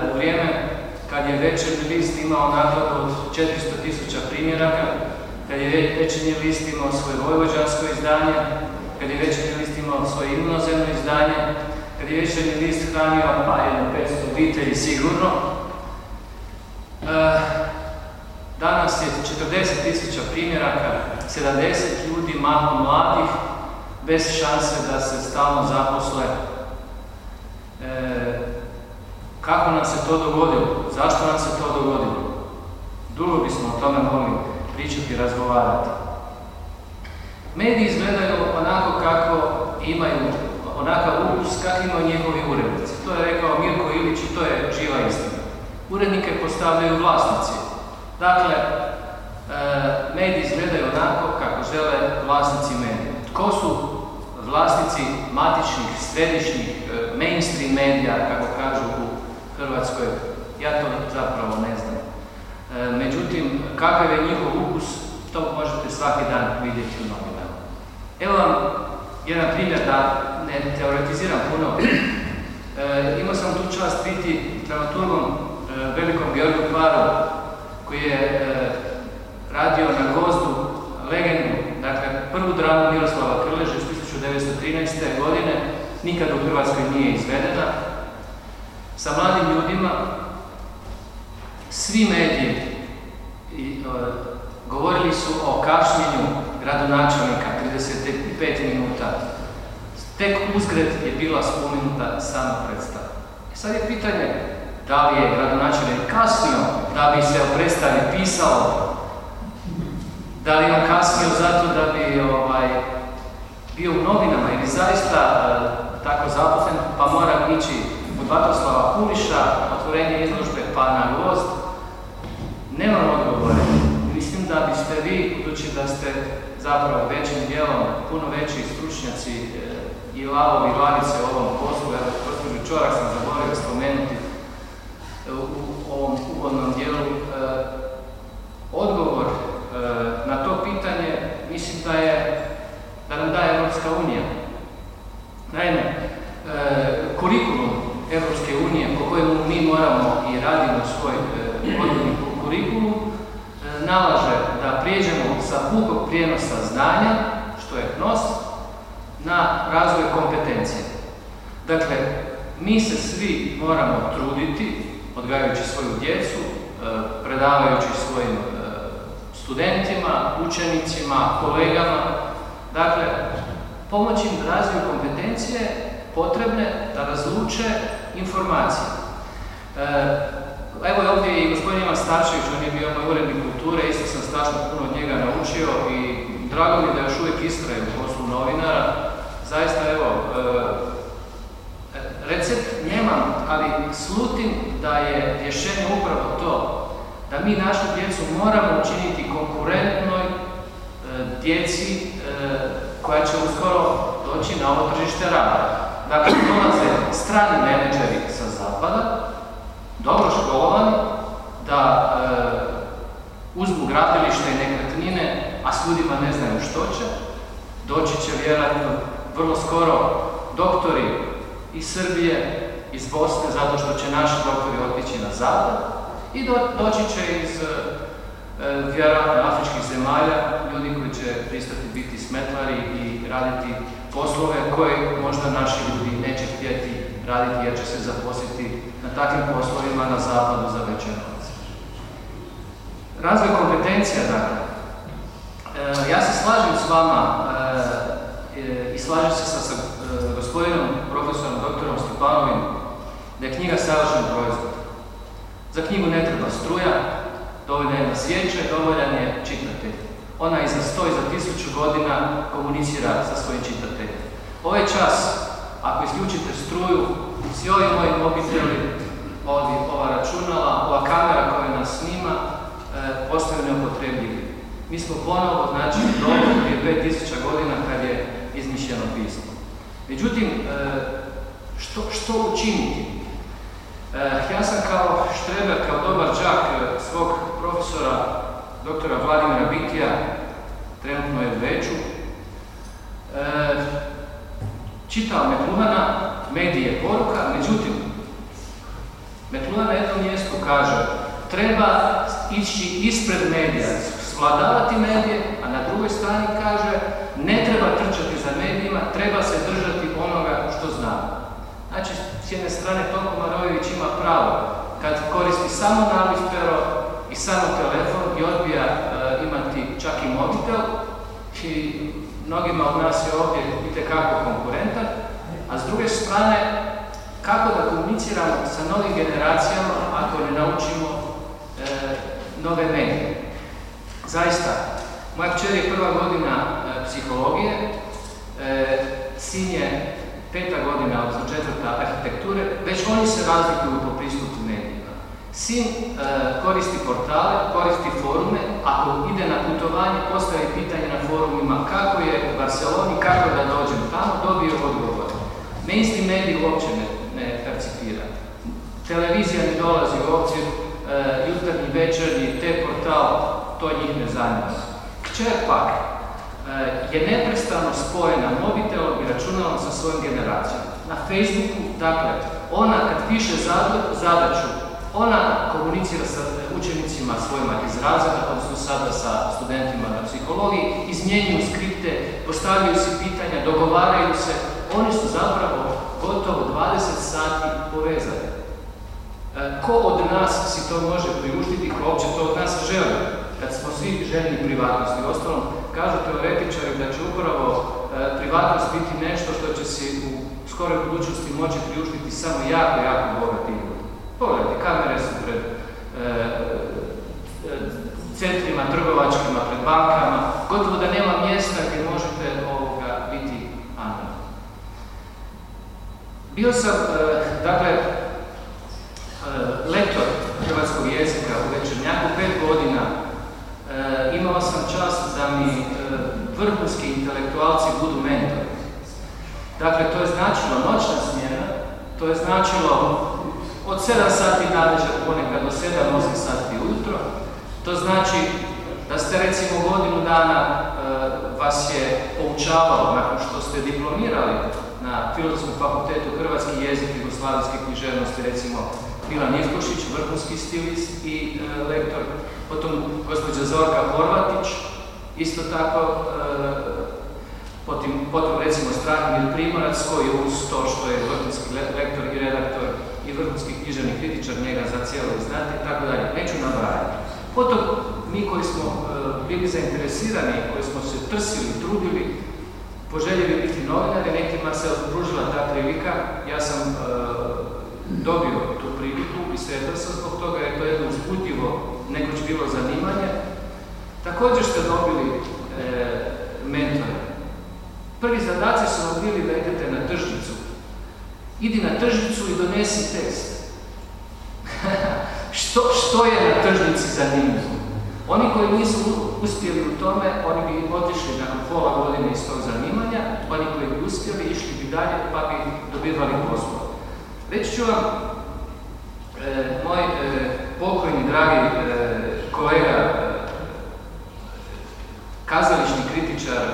u vrijeme kad je večerni list imao nakladu od 400 tisuća primjeraka, kad je večernji list imao svoje vojvođansko izdanje, kad je večernji list imao svoje inozemno izdanje, večernji list hranio pa jedno 500 obitelji sigurno, E, danas je 40 tisuća primjeraka, 70 ljudi, mahom mladih, bez šanse da se stalno zaposle. E, kako nam se to dogodilo? Zašto nam se to dogodilo? Dugo bismo o tome mogli pričati i razgovarati. Mediji izgledaju onako kako imaju, onakav ukus, imaju njegovi urednici. To je rekao Mirko Ilić i to je živa istina urednike postavljaju vlasnici. Dakle, e, mediji izgledaju onako kako žele vlasnici medija. Tko su vlasnici matičnih, središnjih, e, mainstream medija, kako kažu u Hrvatskoj, ja to zapravo ne znam. E, međutim, kakav je njihov ukus, to možete svaki dan vidjeti u novinama. Evo vam jedan primjer da ne teoretiziram puno. E, imao sam tu čast biti dramaturgom E, velikom Georgu Paru, koji je e, radio na gozdu legendu, dakle prvu dramu Miroslava Krleže iz 1913. godine, nikad u Hrvatskoj nije izvedena, sa mladim ljudima, svi mediji i, e, govorili su o kašnjenju gradonačelnika 35 minuta. Tek uzgred je bila spomenuta sama predstava. I sad je pitanje, da li je gradonačelnik kasnio da bi se o predstavi pisalo, da li je on kasnio zato da bi ovaj, bio u novinama ili zaista e, tako zaposlen, pa mora ići od Vatoslava Kuliša, otvorenje izložbe pa na gost. Nemam odgovore. Mislim da biste vi, budući da ste zapravo većim dijelom puno veći stručnjaci e, i lavovi i lavice u ovom poslu, evo, gospođu Čorak sam zaboravio spomenuti, u ovom uvodnom dijelu. Odgovor na to pitanje mislim da je da nam daje Europska unija. Naime, kurikulum Europske unije po kojemu mi moramo i radimo svoj odgojni kurikulum nalaže da prijeđemo sa pukog prijenosa znanja, što je nos, na razvoj kompetencije. Dakle, mi se svi moramo truditi, odgajajući svoju djecu, e, predavajući svojim e, studentima, učenicima, kolegama, dakle, pomoći im da razviju kompetencije potrebne da razluče informacije. E, evo ovdje i gospodin Ivan Starčević, on je bio moj urednik kulture, isto sam strašno puno od njega naučio i drago mi da još uvijek istraje u poslu novinara. Zaista, evo, e, recept nemam, ali slutim da je rješenje upravo to, da mi našu djecu moramo učiniti konkurentnoj e, djeci e, koja će uskoro doći na ovo tržište rada. Dakle, dolaze strani menedžeri sa zapada, dobro školovani, da uzmu gradilište i nekretnine, a s ljudima ne znaju što će. Doći će vjerojatno vrlo skoro doktori iz Srbije, iz Bosne, zato što će naši doktori otići na zapad i doći će iz e, vjerojatno afričkih zemalja, ljudi koji će pristati biti smetlari i raditi poslove koje možda naši ljudi neće htjeti raditi jer će se zaposliti na takvim poslovima na zapadu za novac. Razvoj kompetencija, dakle. E, ja se slažem s vama e, i slažem se sa, e, gospodinom profesorom doktorom Stepanovim da je knjiga savršen proizvod. Za knjigu ne treba struja, dovoljna je svijeće, dovoljan je čitatelj. Ona i za sto i za tisuću godina komunicira sa svojim čitateljem. Ovaj čas, ako isključite struju, svi ovi moji mobiteli, ova računala, ova kamera koja nas snima, e, postaju neupotrebljivi. Mi smo ponovo, znači, dobro prije 5000 godina kad je izmišljeno pismo. Međutim, e, što, što učiniti? E, ja sam kao štreber, kao dobar džak e, svog profesora, doktora Vladimira Bitija, trenutno je Veću, čitao Metluhana, medije poruka, međutim, Metluhan na jednom mjestu kaže treba ići ispred medija, svladavati medije, a na drugoj strani kaže ne treba trčati za medijima, treba se držati onoga što zna. Znači, s jedne strane Toko Marojević ima pravo kad koristi samo navispero i samo telefon i odbija e, imati čak i mobitel i mnogima od nas je ovdje itekako konkurentan, a s druge strane kako da komuniciramo sa novim generacijama ako ne naučimo nove medije. Zaista, moja kćer je prva godina e, psihologije, e, sin je peta godina, odnosno četvrta arhitekture, već oni se razlikuju po pristupu medijima. Sin e, koristi portale, koristi forume, ako ide na putovanje, postavi pitanje na forumima kako je u Barceloni, kako da dođem tamo, dobio odgovor. Mainstream mediji uopće ne, ne percipira. Televizija ne dolazi u e, jutarnji, večernji, te portal, to njih ne zanima. Kćer pak e, je neprestano spojena mobitelom i računalom sa svojom generacijom. Na Facebooku, dakle, ona kad piše zadaću, ona komunicira sa učenicima svojima iz razreda, odnosno sada sa studentima na psihologiji, izmjenjuju skripte, postavljaju si pitanja, dogovaraju se, oni su zapravo gotovo 20 sati povezani. E, ko od nas si to može priuštiti, ko uopće to od nas želi, kad smo svi željni privatnosti. Ostalom, kažu teoretičari da će upravo e, privatnost biti nešto što će se u skoroj budućnosti moći priuštiti samo jako, jako bogati ljudi. Pogledajte, kamere su pred e, centrima trgovačkima, pred bankama, gotovo da nema mjesta gdje možete ovoga biti analog. Bio sam, dakle, lektor hrvatskog jezika u Večernjaku pet godina. Imao sam čast da mi vrhunski intelektualci budu mentori. Dakle, to je značilo noćna smjena, to je značilo od 7 sati navečer ponekad do 7-8 sati ujutro. To znači da ste recimo godinu dana vas je poučavalo nakon što ste diplomirali na Filozofskom fakultetu Hrvatski jezik i jugoslavenske književnosti, recimo Milan Ivkošić, vrhunski stilist i e, lektor, potom gospođa Zorka Horvatić, isto tako e, potom, potom recimo Strahimir Primorac koji uz to što je vrhunski lektor i redaktor i vrhunski književni kritičar njega za cijelo znati i tako dalje. Neću nabrajati. Potom mi koji smo e, bili zainteresirani, koji smo se trsili, trudili, poželjeli biti novinari, nekima se odružila ta prilika. Ja sam e, dobio priliku i sretan sam zbog toga jer to jedno uzbudljivo nekoć bilo zanimanje. Također ste dobili e, mentore. Prvi zadaci su vam bili da idete na tržnicu. Idi na tržnicu i donesi tekst. što, što je na tržnici zanimljivo? Oni koji nisu uspjeli u tome, oni bi otišli nakon pola godine iz tog zanimanja, oni koji bi uspjeli, išli bi dalje, pa bi dobivali posao. Reći ću vam, moj e, pokojni, dragi e, kolega, e, kazališni kritičar e,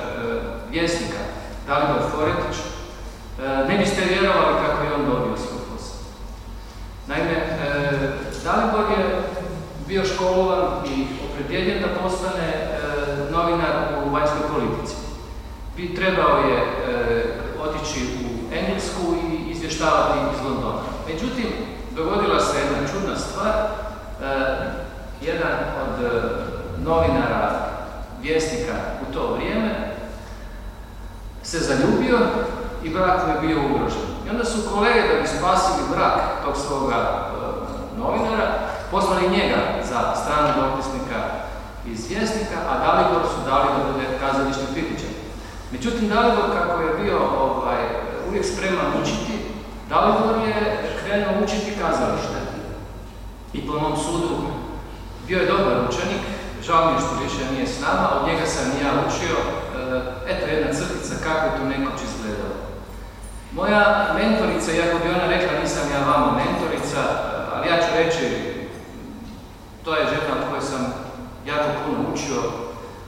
vjesnika, Dalibor Foretić, e, ne biste vjerovali kako je on dobio svoj posao. Naime, e, Dalibor je bio školovan i opredjeljen da postane e, novinar u vanjskoj politici. Bi trebao je e, otići u Englesku i izvještavati iz Londona. Međutim, dogodila se jedna čudna stvar. E, jedan od e, novinara, vjesnika u to vrijeme, se zaljubio i brak je bio ugrožen. I onda su kolege da bi spasili brak tog svoga novinara, poslali njega za stranu dopisnika iz vjesnika, a Dalibor su dali da bude kazališni kritičar. Međutim, Dalibor, kako je bio ovaj, uvijek spreman učiti, Dalibor je krenuo učiti kazalište. I po mom sudu bio je dobar učenik, žao mi je što više nije s nama, od njega sam i ja učio. E, eto jedna crtica kako je tu nekoć izgledalo. Moja mentorica, iako bi ona rekla nisam ja vama mentorica, ali ja ću reći to je žena od koje sam jako puno učio,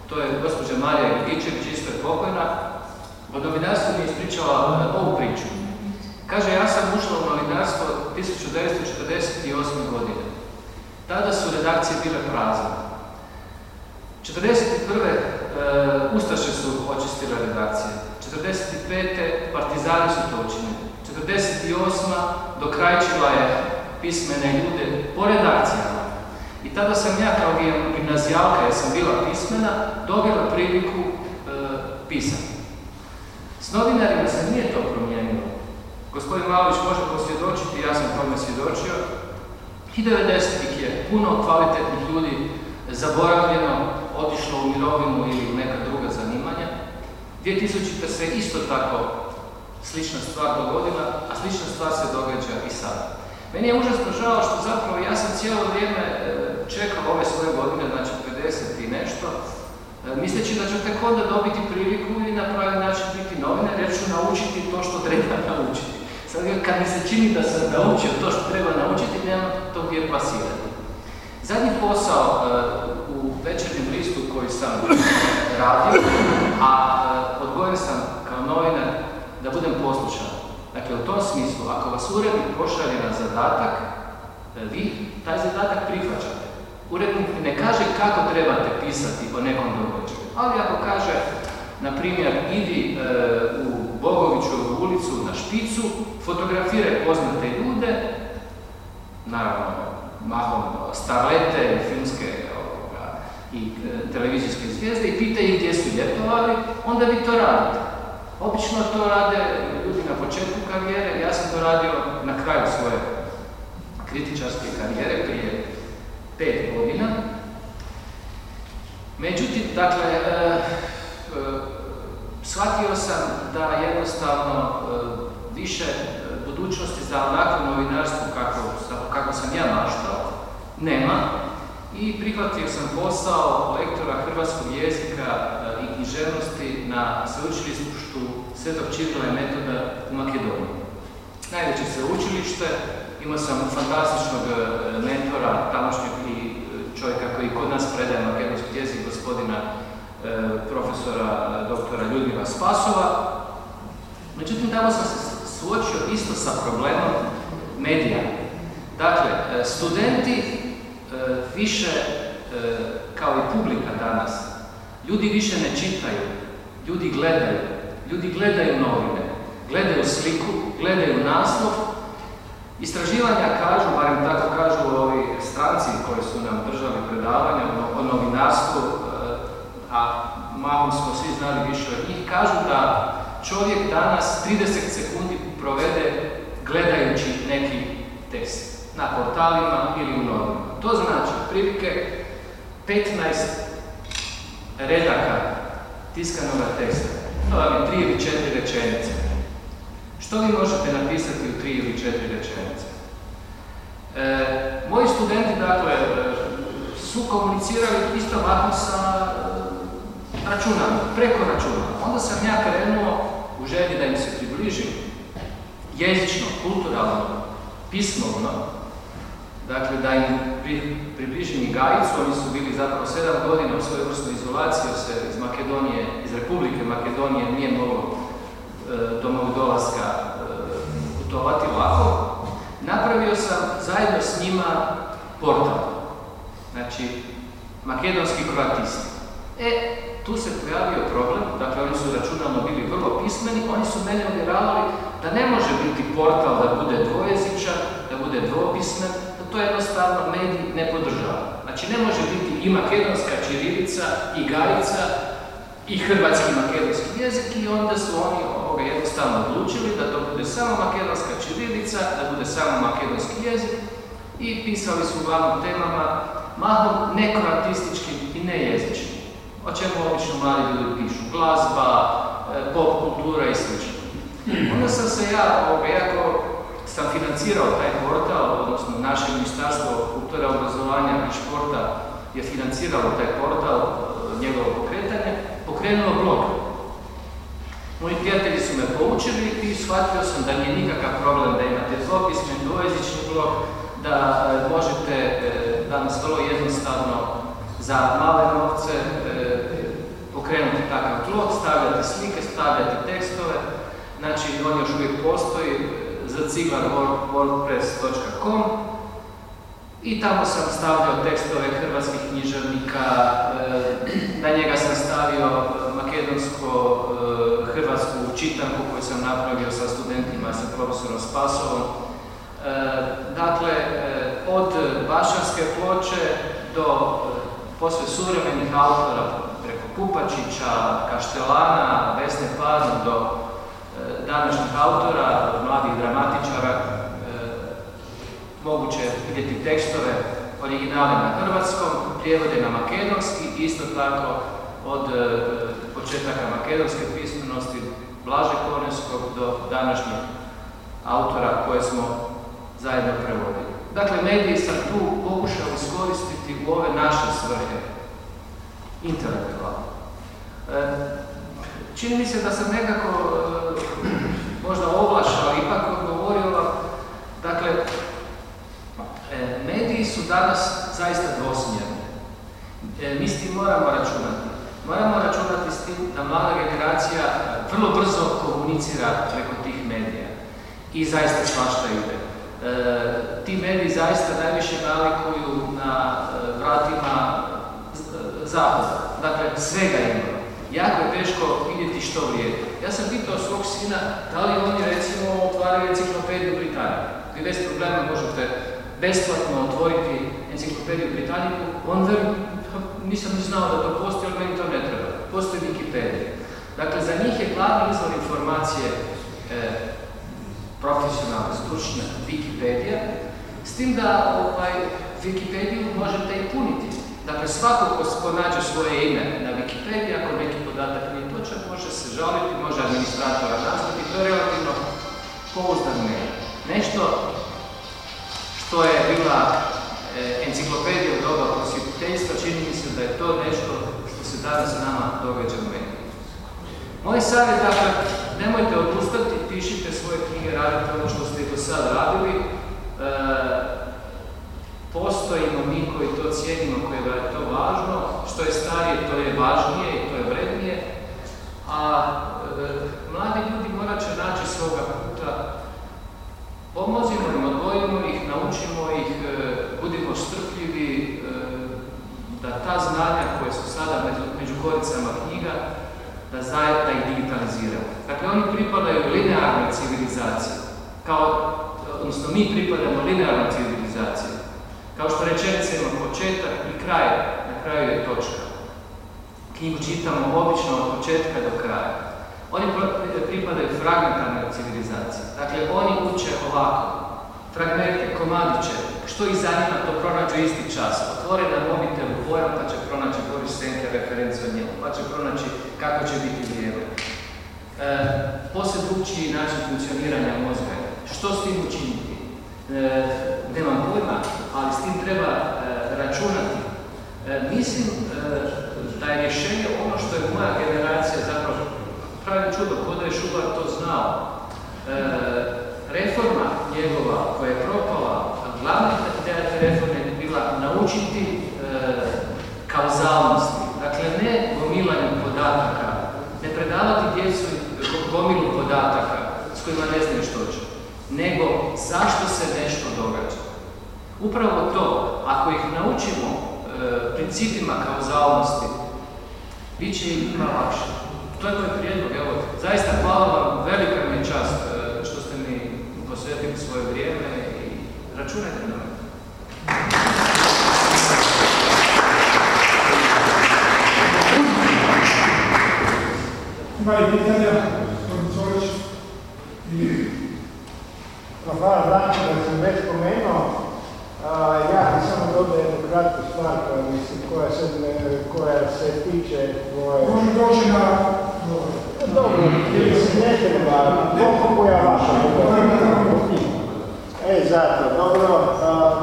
to je gospođa Marija Gigićević, isto je pokojna. O novinarstvu mi je ispričala ovu priču. Kaže, ja sam ušla u novinarstvo 1948. godine. Tada su redakcije bile prazne. 1941. Uh, Ustaše su očistile redakcije. 1945. partizani su to učinili. 1948. dokrajčila je pismene ljude po redakcijama. I tada sam ja kao gimnazijalka, jer sam bila pismena, dobila priliku e, pisati. S novinarima se nije to promijenilo. Gospodin Malović može posvjedočiti, ja sam tome svjedočio. I 90-ih je puno kvalitetnih ljudi zaboravljeno, otišlo u mirovinu ili neka druga zanimanja. 2000. se isto tako slična stvar dogodila, a slična stvar se događa i sada. Meni je užasno žao što zapravo ja sam cijelo vrijeme e, čekao ove svoje godine, znači 50 i nešto, e, misleći da ću tek onda dobiti priliku i na pravi način biti novinar, jer ću naučiti to što treba naučiti. Sad kad mi se čini da sam naučio to što treba naučiti, nema to gdje plasirati. Zadnji posao e, u večernjem listu koji sam radio, a odgojen sam kao novinar da budem poslušan. Dakle, u tom smislu, ako vas urednik pošalje na zadatak, vi taj zadatak prihvaćate. Urednik ne kaže kako trebate pisati o nekom događaju, ali ako kaže, na primjer, idi e, u Bogovićovu ulicu na špicu, fotografiraj poznate ljude, naravno, mahom starlete, filmske i e, televizijske zvijezde i pitaj ih gdje su ljetovali, onda vi to radite. Obično to rade ljudi na početku karijere, ja sam to radio na kraju svoje kritičarske karijere prije pet godina. Međutim, dakle, e, e, shvatio sam da jednostavno e, više budućnosti za onakvo novinarstvo kako, sam ja maštao, nema. I prihvatio sam posao lektora hrvatskog jezika i književnosti na sveučilištu Svetog Čirila i metoda u Makedoniji. Najveće sveučilište, imao sam fantastičnog e, mentora, tamošnjeg i e, čovjeka koji kod nas predaje makedonski jezik, gospodina profesora doktora Ljudmila Spasova. Međutim, tamo sam se suočio isto sa problemom medija. Dakle, studenti više, kao i publika danas, ljudi više ne čitaju, ljudi gledaju, ljudi gledaju novine, gledaju sliku, gledaju naslov. Istraživanja kažu, barem tako kažu ovi stranci koji su nam držali predavanja o novinarstvu, a mahom smo svi znali više od njih, kažu da čovjek danas 30 sekundi provede gledajući neki tekst na portalima ili u novinama. To znači, prilike 15 redaka tiskanog teksta. To vam je tri ili četiri rečenice. Što vi možete napisati u tri ili četiri rečenice? E, moji studenti, dakle, su komunicirali isto ovako sa računama, preko računa. Onda sam ja krenuo u želji da im se približim jezično, kulturalno, pismovno, dakle da im pri, približim i Gajicu, oni su bili zapravo sedam godina u svojoj vrstnoj izolaciji, se iz Makedonije, iz Republike Makedonije nije moglo e, do mog dolaska e, putovati lako. Napravio sam zajedno s njima portal, znači makedonski kroatisti. E, tu se pojavio problem, dakle oni su računalno bili vrlo pismeni, oni su mene uvjeravali da ne može biti portal da bude dvojezičan, da bude dvopismen, to jednostavno medij ne podržava. Znači ne može biti i makedonska čirilica, i gajica, i hrvatski makedonski jezik i onda su oni ovoga jednostavno odlučili da to bude samo makedonska čirilica, da bude samo makedonski jezik i pisali su uglavnom temama mahom nekroatističkim i nejezičnim. O čemu obično mladi ljudi pišu, glazba, e, pop kultura i sl. Onda sam se ja, ovoga, jako sam financirao taj portal, odnosno naše ministarstvo kulture, obrazovanja i športa je financiralo taj portal, e, njegovo pokretanje, pokrenulo blog. Moji prijatelji su me poučili i shvatio sam da nije nikakav problem da imate dvopismen, dvojezični blog, da e, možete danas vrlo jednostavno za male novce pokrenuti takav blog, stavljati slike, stavljati tekstove, znači on još uvijek postoji, zaciglar.wordpress.com i tamo sam stavljao tekstove hrvatskih književnika, na njega sam stavio makedonsko-hrvatsku čitanku koju sam napravio sa studentima, sa profesorom Spasovom. Dakle, od Bašanske ploče do posve suvremenih autora, preko Kupačića, Kaštelana, Vesne Padnu, do današnjih autora, mladih dramatičara, e, moguće vidjeti tekstove originale na hrvatskom, prijevode na makedonski, isto tako od e, početaka makedonske pismenosti Blaže Koneskog do današnjih autora koje smo zajedno prevodili. Dakle, mediji sam tu pokušao iskoristiti u ove naše svrhe, intelektualno. E, čini mi se da sam nekako možda ovlaš, ali ipak odgovorio vam. Dakle, e, mediji su danas zaista dvosmjerni. E, mi s tim moramo računati. Moramo računati s tim da mlada generacija vrlo brzo komunicira preko tih medija i zaista svašta ide. E, ti mediji zaista najviše nalikuju na vratima zapada. Dakle, svega ima jako je teško vidjeti što vrijedi. Ja sam pitao svog sina da li oni recimo otvaraju enciklopediju Britanije. Vi bez problema možete besplatno otvoriti enciklopediju Britanniku, on veli, pa nisam ni znao da to postoji, ali meni to ne treba. Postoji Wikipedia. Dakle, za njih je glavni izvor informacije e, profesionalna, stručna Wikipedia, s tim da ovaj, Wikipediju možete i puniti. Dakle, svako ko nađe svoje ime na Wikipediji, ako neki podatak nije točan, može se žaliti, može administratora nazvati, to je relativno pouzdan Nešto što je bila e, enciklopedija u doba prosvjetiteljstva, čini mi se da je to nešto što se danas nama događa u mediju. Moj savjet, dakle, nemojte odustati, pišite svoje knjige, radite ono što ste do sad radili, e, postojimo mi koji to cijenimo, koji je to važno, što je starije to je važnije i to je vrednije, a e, mladi ljudi morat će naći svoga puta, pomozimo im, odgojimo ih, naučimo ih, e, budimo strpljivi, e, da ta znanja koje su sada među, među koricama knjiga, da, da ih digitaliziramo. Dakle, oni pripadaju linearnoj civilizaciji, kao, odnosno mi pripadamo linearnoj civilizaciji. Kao što rečenica ima početak i kraj, na kraju je točka. Knjigu čitamo obično od početka do kraja. Oni pripadaju fragmentarnoj civilizaciji. Dakle, oni uče ovako, fragmente, komadiće, što ih zanima, to pronađu isti čas. Otvore na mobitelu pojam, pa će pronaći Boris Senke referenciju o njemu, pa će pronaći kako će biti vrijeme. E, poslije drugčiji način funkcioniranja mozga. Što s tim učiniti? E, nemam pojma, ali s tim treba e, računati. E, mislim e, da je rješenje ono što je moja generacija zapravo pravi čudo, kod je Šubar to znao. reforma njegova koja je propala, a glavna ideja te reforme je bila naučiti kauzalnosti. Dakle, ne gomilanjem podataka, ne predavati djecu gomilu podataka s kojima ne znaju što će, nego zašto se nešto događa. Upravo to, ako ih naučimo e, principima kauzalnosti, bit će im ima lakše. To je moj prijedlog, evo, zaista hvala vam, velika mi čast e, što ste mi posvetili svoje vrijeme i računajte na me. Ima gospodin Pa hvala znači da sam već spomenuo ja bih samo dodao jednu kratku stvar koja, mislim, koja, se, koja se tiče tvoje... Može doći na... Dobro, ili se ne treba, koliko ja vaša E, zato, dobro,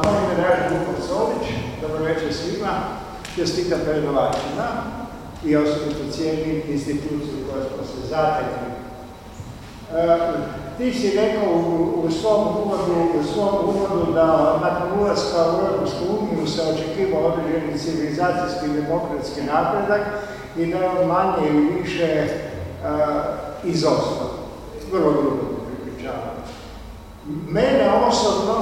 moj ime je Rađe Vuković dobro večer svima, čestitam predavačima i osobito cijenim instituciju koja smo se zatekli ti si rekao u, u svom uvodu, u svom uvodu da nakon ulaska u Europsku uniju se očekivao određeni civilizacijski i demokratski napredak i da je on manje ili više uh, izostao. Vrlo grubo pripričavam. Mene osobno,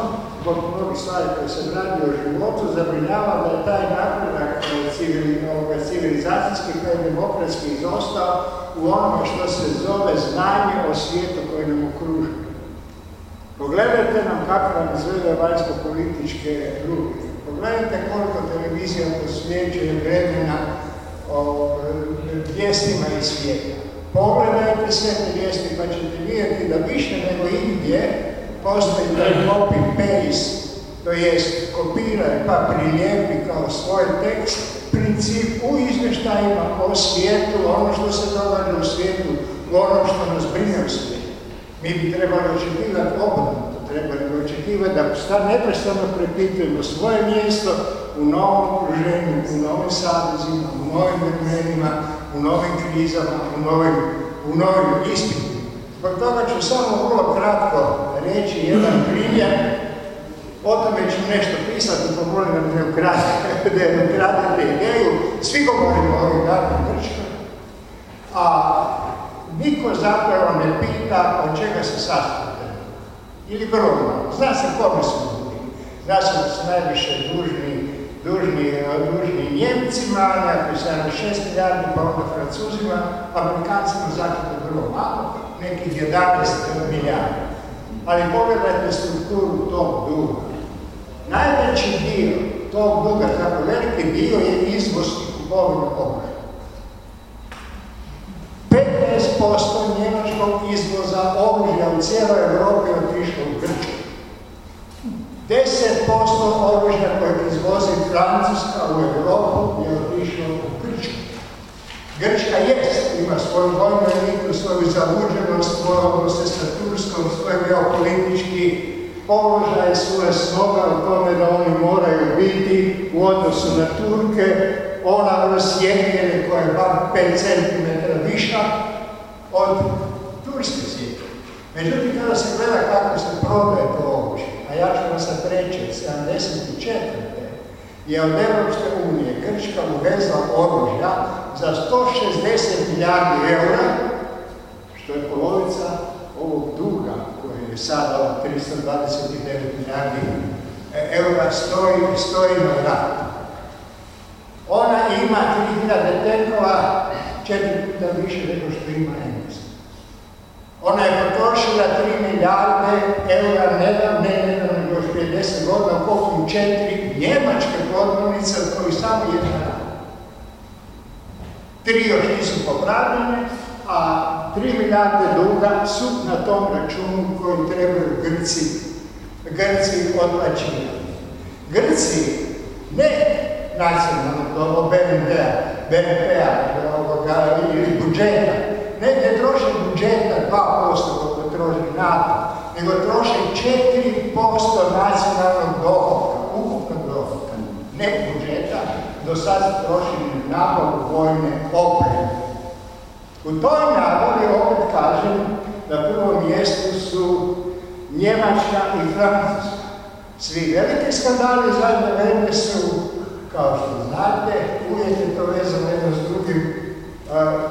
zbog mnogih stvari koje sam radio u životu, zabrinjava da je taj napredak civilizacijski kao i demokratski izostao u onome što se zove znanje o svijetu koji nam okružuje. Pogledajte nam kako nam izgledaju vanjsko-političke ruke. Pogledajte koliko televizija posvjećuje vremena o vijestima iz svijeta. Pogledajte sve te vijesti pa ćete vidjeti da više nego igdje postoji taj copy-paste, to jest kopiraj pa prilijepi kao svoj tekst, princip u izvještajima o svijetu, ono što se događa u svijetu, ono što nas brine u svijetu. Mi bi trebali očekivati obrnuto, trebali očekivati da neprestano prepitujemo svoje mjesto u novom okruženju, u novim sadezima, u novim vremenima, u novim krizama, u novim, u novim. Zbog toga ću samo vrlo kratko reći jedan primjer. O tome ću nešto pisati, pa molim da ne ukradete ideju. Svi govorimo o danu Grčkoj, a niko zapravo ne pita od čega se sastoje. Ili vrlo malo. Zna se kome su ljudi. Zna se da su najviše dužni, dužni, dužni Njemcima, nekakvi 76 milijardi, pa onda Francuzima, Amerikancima zaključno vrlo malo, nekih 11 milijardi. Ali pogledajte strukturu tog duga. Najveći dio tog duga, tako veliki dio je izvoz i kupovina oružja. 15% njemačkog izvoza oružja u cijeloj Europi otišlo u Grčku. 10% oružja kojeg izvozi Francuska u Europu je otišlo u. Grčka jest, ima svoju vojnu elitu, svoju zavuđenost, svoje odnose sa Turskom, svoj geopolitički položaj, svoje snoga u tome da oni moraju biti u odnosu na Turke, ona rozsjetljene koja je bar 5 cm viša od turske sjetke. Međutim, kada se gleda kako se prodaje to a ja ću vam sad reći, 74. je od Europske unije Grčka uvezla oružja za 160 milijardi eura, što je polovica ovog duga koji je sada 329 milijardi eura stoji, stoji na vratu. Ona ima 3000 tenkova, četiri puta više nego što ima Engleska. Ona je potrošila 3 milijarde eura nedavno, ne nedavno, još 50 godina, koliko četiri njemačke podmornice, od kojih samo jedna. Tri još nisu popravljene, a 3 milijarde duga su na tom računu koji trebaju Grci, Grci odplaćivati. Grci ne nacionalnog BNP-a, BNP-a ili budžeta, ne ne troše budžeta 2% koliko troši NATO, nego troše 4% nacionalnog dohodka, ukupnog dohodka, ne budžeta, do sad trošili nabavu vojne opreme. U toj nabavi opet kažem na prvom mjestu su Njemačka i Francuska. Svi veliki skandali zadnje vreme su, kao što znate, uvijek je to vezano jedno s drugim,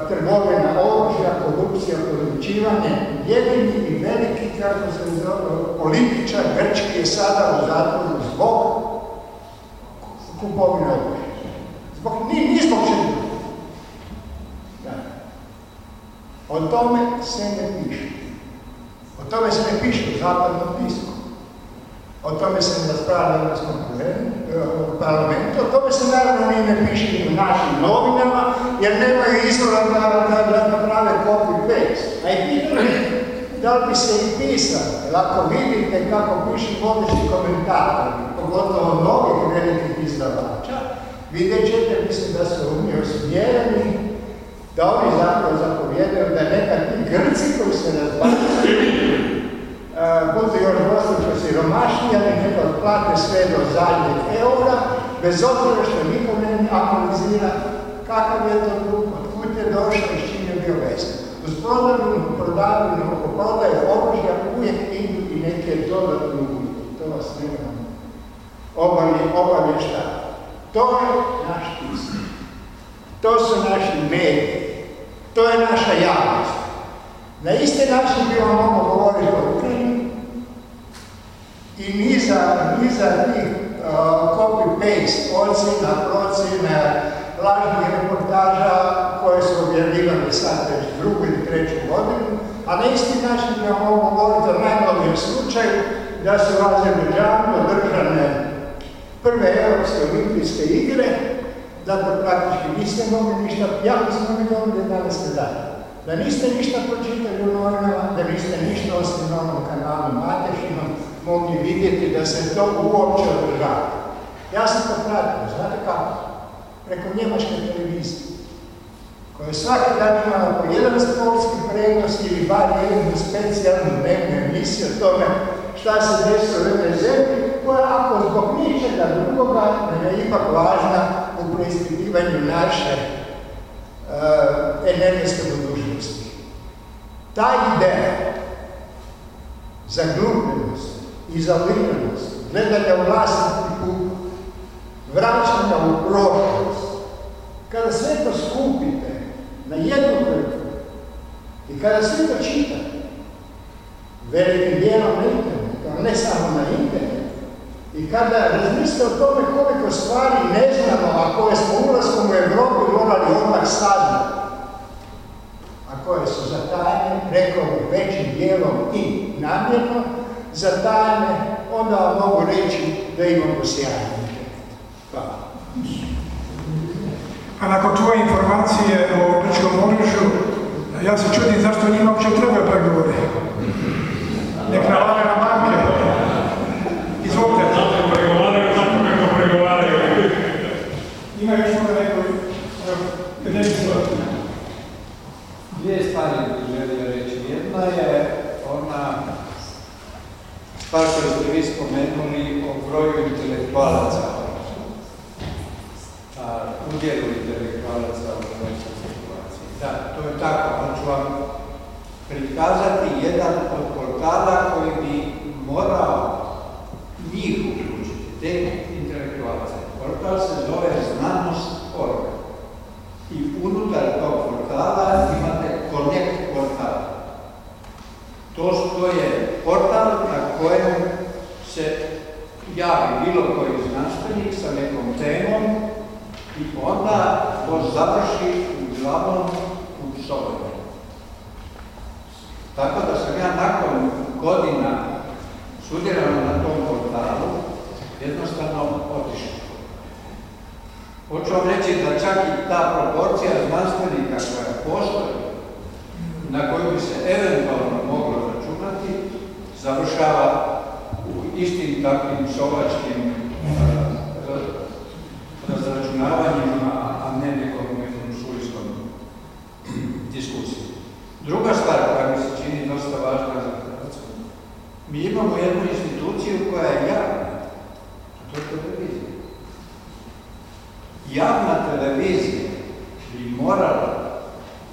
trgovina oružja, korupcija, područivanje. Jedini i veliki, kako se zove, političar Grčki je sada u zatvoru zbog kupovine oružja. Zbog, ni, ni zbog čega. O tome se ne piše. O tome se ne piše u zapadnom pismu. O tome se ne raspravlja u Europskom parlamentu, o tome se naravno ni ne piše u našim novinama, jer nemaju izvora da, da, da naprave copy-paste. A i pitanje, da li bi se i pisalo, jer ako vidite kako piše vodeći komentatori, pogotovo novih velikih izdavača, vidjet ćete, mislim da su oni osmjereni, da oni zapravo zapovjedaju da neka ti Grci koji se razbacuju budu još dvostruko siromašniji, ali neka otplate sve do zadnjeg eura, bez obzira što niko ne analizira kakav je to dug, otkud je došao i s čim je bio vezan. Uz prodavnu, prodavnu, oko prodaje oružja uvijek idu i neke dodatne uvijek. To vas nemam obavješta. To je naš tisk. To su naši mediji. To je naša javnost. Na isti način bi vam mogo govoriti o Ukrajini i niza, niza tih copy-paste, ocjena, procjena, lažnih reportaža koje su objavljivane sad već drugu ili treću godinu, a na isti način bi vam mogu govoriti o najnovijem slučaju da su u Azerbejdžanu održane prve europske olimpijske igre, da to praktički niste mogli ništa, jako smo mi danas ne dalje da niste ništa pročitali u novinama, da niste ništa osim na onom kanalu Matešinom mogli vidjeti da se to uopće održava. Ja sam to pratio, znate kako? Preko njemačke televizije, koje svaki dan imala po jedan sportski prenos ili bar jednu specijalnu dnevnu emisiju o tome šta se desilo u zemlji, koja ako zbog ničega drugoga, je ipak važna u preispitivanju naše uh, energetske budućnosti. Ta ideja zaglubljenost, izoliranost, gledanja u vlastiti put, vraćanja u prošlost, kada sve to skupite na jednu prvu i kada sve to čitate, velikim dijelom na internetu, ne samo na internetu, i kada razmislite o tome koliko stvari ne znamo, a koje smo ulaskom u Evropu morali odmah saznati, a koje su zatajne, rekao bih većim dijelom i namjerno, zatajne, onda vam mogu reći da imamo sjajne. A nakon tvoje informacije o grčkom oružju, ja se čudim zašto njima uopće trebaju pregovori. Nek navale na banke. Izvolite. Zato pregovaraju tako kako pregovaraju. Ima još možda neko Dvije stvari bih želio reći. Jedna je ona stvar koju ste vi spomenuli o broju intelektualaca. Udjelu intelektualaca u hrvatskoj situaciji. Da, to je tako. Ali ću vam prikazati jedan od portala koji bi morao identitet intelektualca. Portal se zove Znanost Org. I unutar tog portala imate Connect portal. To, to je portal na kojem javi bilo koji znanstvenik sa nekom temom i onda to završi uglavnom u sobom. Tako da sam ja nakon godina sudjelovao na tom portalu, jednostavno otišao. Hoću vam reći da čak i ta proporcija znanstvenika koja postoji, na koju bi se eventualno moglo računati, završava istim takvim sovačkim razračunavanjima, a ne nekom jednom suvistom diskusijom. Druga stvar koja mi se čini dosta važna za Hrvatsku, mi imamo jednu instituciju koja je javna, a to je televizija. Javna televizija bi morala,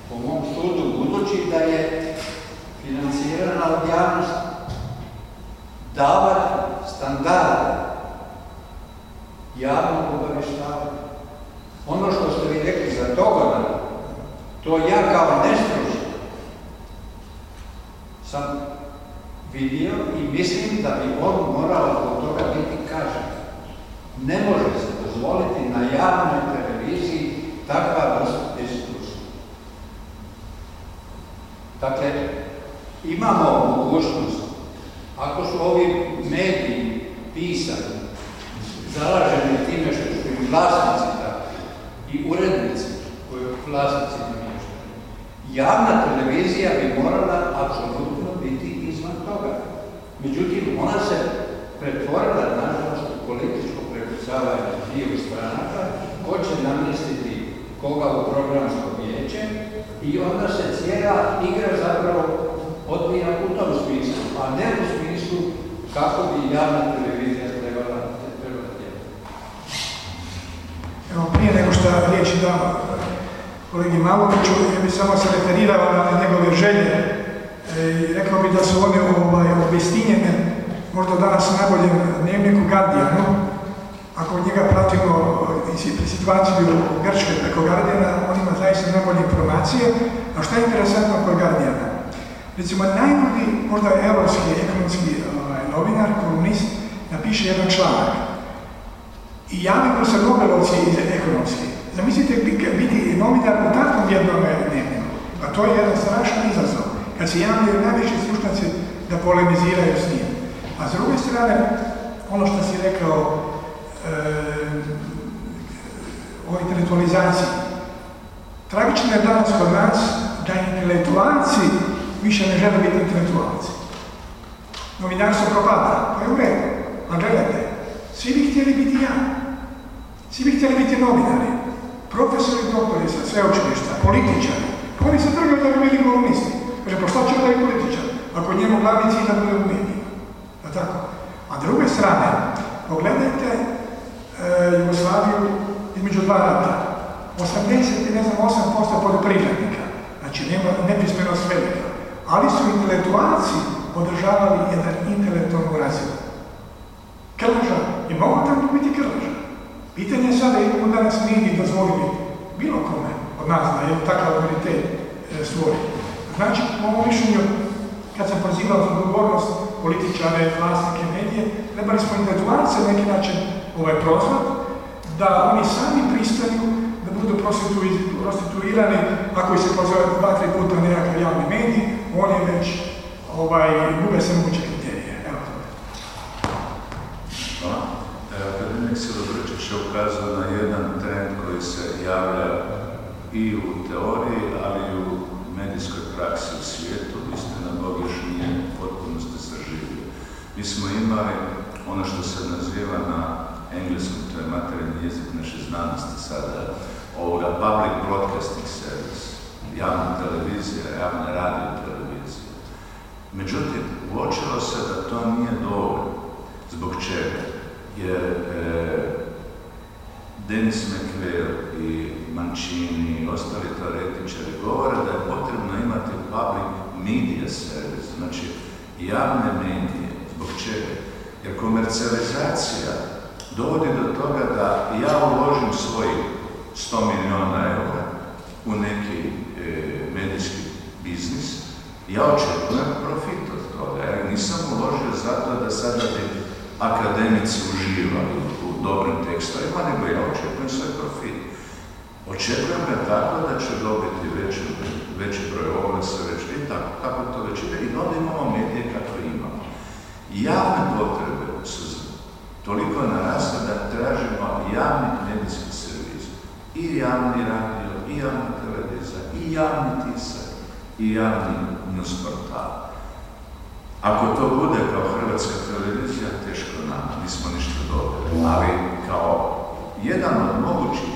po mom sudu, budući da je financirana od javnosti, davati standarde javnog obavještavanja. Ono što ste vi rekli za toga, to ja kao nestručan sam vidio i mislim da bi on morao od toga biti kažen. Ne može se dozvoliti na javnoj televiziji takva vrsta diskusija. Dakle, imamo mogućnost, ako su ovi mediji pisani, zalaženi time što su im vlasnici i urednici koji vlasnici namještaju. Javna televizija bi morala apsolutno biti izvan toga. Međutim, ona se pretvorila, nažalost, u političko prepucavanje dviju stranaka, ko će namjestiti koga u programsko vijeće i onda se cijela igra zapravo odvija u tom smislu, a ne u smislu kako bi javna televizija trebala, djelati. Evo, prije nego što riječ dam kolegi Maloviću, ja bih samo se referirao na njegove želje e, i rekao bih da su one ovaj, objestinjene možda danas najboljem dnevniku Guardianu. Ako njega pratimo i situaciju u Grčkoj preko Guardiana, on ima zaista najbolje informacije. A što je interesantno kod Guardiana? Recimo, najbolji, možda evropski ekonomski ovaj, novinar, kolumnist, napiše jedan članak i javimo se Nobelovci iz ekonomski. Zamislite biti novinar u takvom jednom dnevniku. A to je jedan strašan izazov. Kad se javljaju najveći stručnjaci da polemiziraju s njim. A s druge strane, ono što si rekao e, o intelektualizaciji. Tragično je danas kod nas da intelektualci više ne žele biti intelektualci. Novinarstvo propada, to je u redu. A gledajte, svi bi htjeli biti ja. Svi bi htjeli biti novinari. Profesori, doktori sa sveučilišta, političari. Pa oni se trgaju da bi bili kolumnisti. Kaže, pa šta će da je političar? Ako njemu glavni cilj da bude u medijima. Da tako? A druge strane, pogledajte e, Jugoslaviju između dva rata. 80 i ne znam, 8% poljoprivrednika. Znači, nema nepismenost velika. Ali su intelektualci održavali jedan intelektualnu razinu. Krleža. I mogu tamo biti krleža. Pitanje je sada, imamo danas mediji dozvolili bilo kome od nas da je takav autoritet e, stvori. Znači, po mojom mišljenju, kad sam pozivao za odgovornost političare, vlasnike, medije, trebali smo intelektualce na neki način ovaj prozvat, da oni sami pristaju da budu prostituirani, ako ih se pozove dva, tri puta nekakav javni medij, on je već ovaj, gube se moguće kriterije. Evo. Hvala. Akademik Silobrčić je ukazao na jedan trend koji se javlja i u teoriji, ali i u medijskoj praksi u svijetu. Istina, Bog još nije potpunosti zaživio. Mi smo imali ono što se naziva na engleskom, to je materijalni jezik naše znanosti sada, ovoga public broadcasting service, javna televizija, javna radio televizija. Međutim, uočilo se da to nije dovoljno. Zbog čega? Jer e, Denis i Mancini i ostali teoretičari govore da je potrebno imati public media service, znači javne medije. Zbog čega? Jer komercijalizacija dovodi do toga da ja uložim svojih 100 milijuna eura u neki e, medijski biznis, ja očekujem profit od toga. Ja nisam uložio zato da sada bi akademici uživali u dobrim tekstovima, nego ja očekujem svoj profit. Očekujem ga tako da će dobiti veći, veći broj oglasa, već i tako, kako to već ide. I onda imamo medije kako imamo. Javne potrebe su toliko narasle da tražimo javni medijski servis. I javni radio, i javna televizija, i javni tisak, i javni news portal. Ako to bude kao hrvatska televizija, teško nam, nismo ništa dobili. Ali kao jedan od mogućih,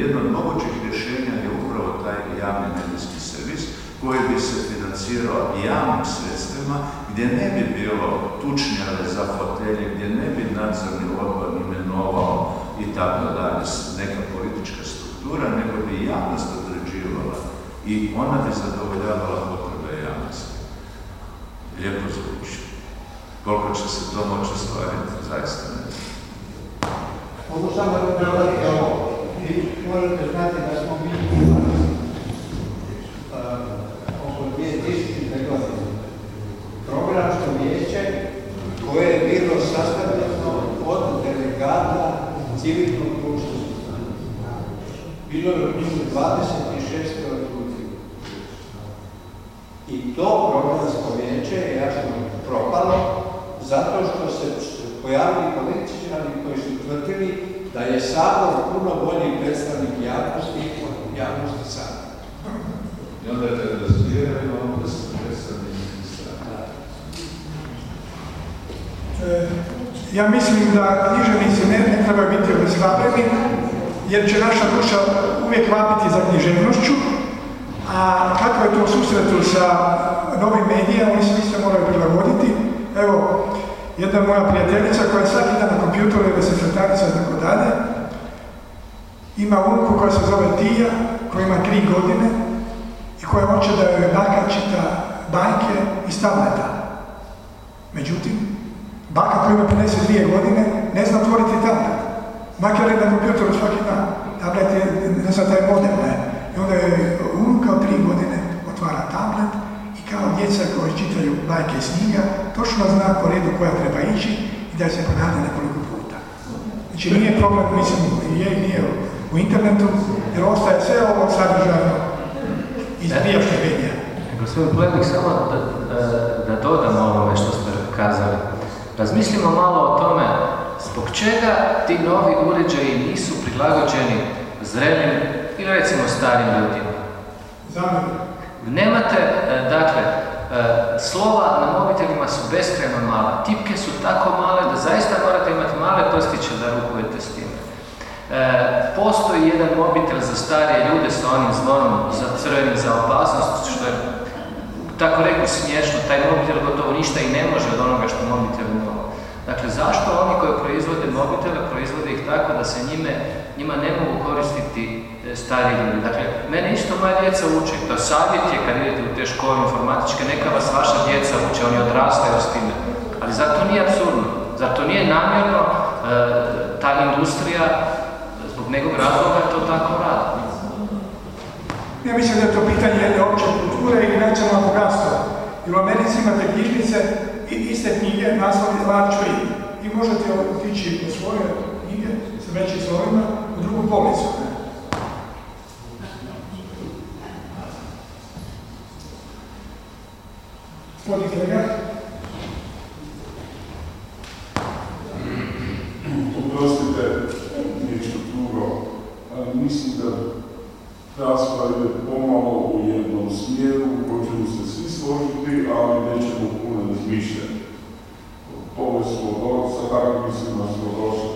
jedno od mogućih rješenja je upravo taj javni medijski servis koji bi se financirao javnim sredstvima gdje ne bi bilo tučnjave za fotelje, gdje ne bi nadzorni odbor imenovao i tako dalje, neka politička struktura, nego bi javnost određivala i ona bi zadovoljavala potrebe javnosti. Lijepo zvuči. Koliko će se to moći ostvariti, zaista ne znam. Mogu samo dodati ovo. Vi morate znati da smo mi oko 2000. godine programsko vijeće koje je bilo sastavljeno od delegata civilnog društva. Bilo je u 26 ljudi. I to programsko vijeće je jasno propalo zato što se pojavili političari koji su tvrdili da je Sabor puno bolji predstavnik javnosti od javnosti Sabora. I onda je te razvijaju, onda se predstavnik E, Ja mislim da književnici ne, ne trebaju biti obezhrabreni, jer će naša duša uvijek vapiti za književnošću, a kako je to u susretu sa novim medijama, oni se isto moraju prilagoditi. Evo, jedna moja prijateljica koja svaki dan na kompjuteru je sekretarica i tako dalje, ima unuku koja se zove Tija, koja ima tri godine i koja hoće da joj baka čita bajke iz tableta. Međutim, baka koja ima 52 godine ne zna otvoriti tablet. Makar je na kompjuteru svaki dan. Tablet je, ne zna taj model, ne. I onda je unuka od tri godine otvara tablet i kao djeca koji čitaju bajke iz knjiga, točno zna po redu koja treba ići i da se ponavlja nekoliko puta. Znači nije problem, mislim, je i nije u internetu, jer ostaje sve ovo sadržajno iz prijašnjeg medija. Gospodin Plednik, samo da, da dodam ovome što ste kazali. Razmislimo malo o tome zbog čega ti novi uređaji nisu prilagođeni zrelim ili recimo starim ljudima. Nemate, e, dakle, e, slova na mobitelima su beskrajno mala. Tipke su tako male da zaista morate imati male prstiće da rukujete s tim. E, postoji jedan mobitel za starije ljude sa onim zvonom za crvenim za opasnost, što je tako rekao smiješno, taj mobitel gotovo ništa i ne može od onoga što mobitel ima. Dakle, zašto oni koji proizvode mobitele, proizvode ih tako da se njime, njima ne mogu koristiti stariji ljudi? Dakle, mene isto moja djeca uče, to savjet je kad idete u te škole informatičke, neka vas vaša djeca uče, oni odrastaju s time. Ali zar to nije absurdno? Zar to nije namjerno e, ta industrija zbog nekog razloga to tako radi? Ja mislim da je to pitanje jedne opće kulture i nacionalnog bogatstva. Jer u Americi imate knjižnice i iste knjige, naslov je Large Read. I možete otići u svoje knjige sa većim slovima u drugu policu. Gospodin Kregar, Oprostite, nešto drugo. A, Mislim da rasprava ide pomalo u jednom smjeru u kojem ćemo se svi složiti, ali nećemo puno razmišljati. Ovo do, sa takvim mislima smo došli.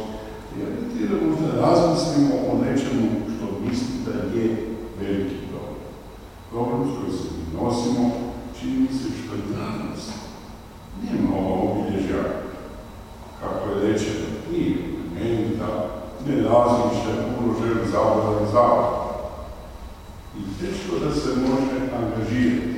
Jer ti da možda razmislimo o nečemu što mislim da je veliki problem. Problem s kojim se mi nosimo, čini mi se što je danas. Nema obilježja, kako je rečeno, nije elementa, ne razmišlja, puno želi zabrati zavod. I teško da se može angažirati.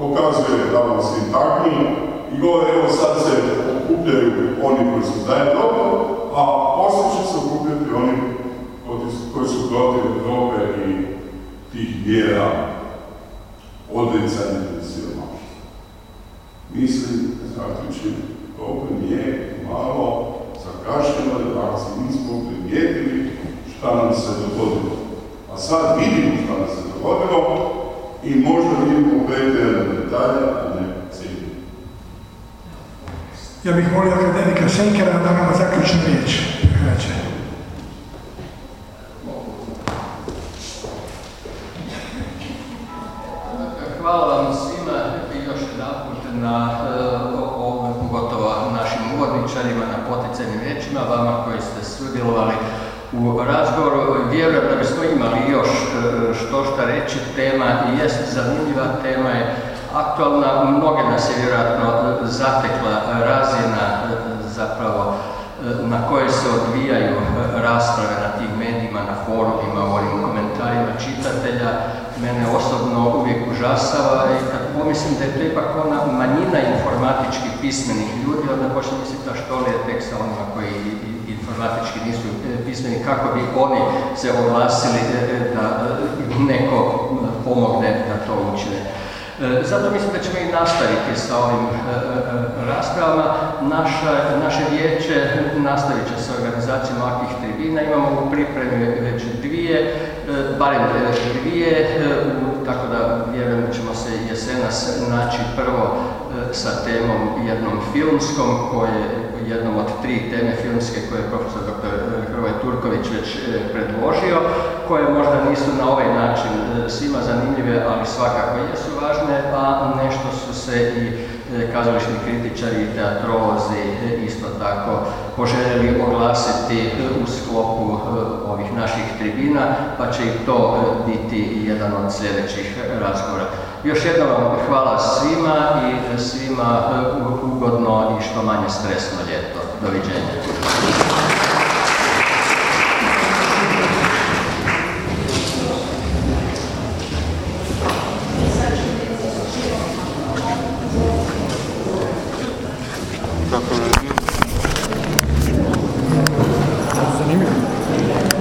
Pokazuje da vam sintagmu i govore evo sad se okupljaju oni koji su zajedno, a poslije će se okupljati oni koji su protiv Europe i tih mjera odricanja ili siromaštva. Mislim, zaključim, problem je malo zakašljeno redakcije, nismo primijetili šta nam se dogodilo. A sad vidimo šta nam se dogodilo i možda vidimo pretjerane detalje, a ne cilje. Ja bih molio akademika Šenkera da nama zaključnu riječ. Hvala vam svima i još jedanput na ovome, pogotovo našim uvodničarima, na poticajnim riječima, vama koji ste sudjelovali u razgovoru. Vjerujem da bismo imali još što šta reći. Tema jest zanimljiva, tema je aktualna. Mnoge nas je vjerojatno zatekla razina zapravo na koje se odvijaju rasprave na tim medijima, na forumima, u onim komentarima čitatelja. Mene osobno uvijek užasava i kad pomislim da je to ipak ona manjina informatički pismenih ljudi, onda počne misliti što je tek sa onima koji informatički nisu pismeni, kako bi oni se oglasili da neko pomogne da to učine. Zato mislim da ćemo i nastaviti sa ovim raspravama. Naša, naše vijeće nastavit će sa organizacijom ovakvih tribina. Imamo u pripremi već dvije, barem dvije, tako da vjerujem da ćemo se jesenas naći prvo sa temom jednom filmskom koje jednom od tri teme filmske koje je profesor dr. Hrvoje Turković već predložio, koje možda nisu na ovaj način svima zanimljive, ali svakako jesu važne, a nešto su se i kazališni kritičari i teatrolozi isto tako poželjeli oglasiti u sklopu ovih naših tribina, pa će i to biti jedan od sljedećih razgovora. Još jednom vam hvala svima i svima ugodno i što manje stresno ljeto. Doviđenja.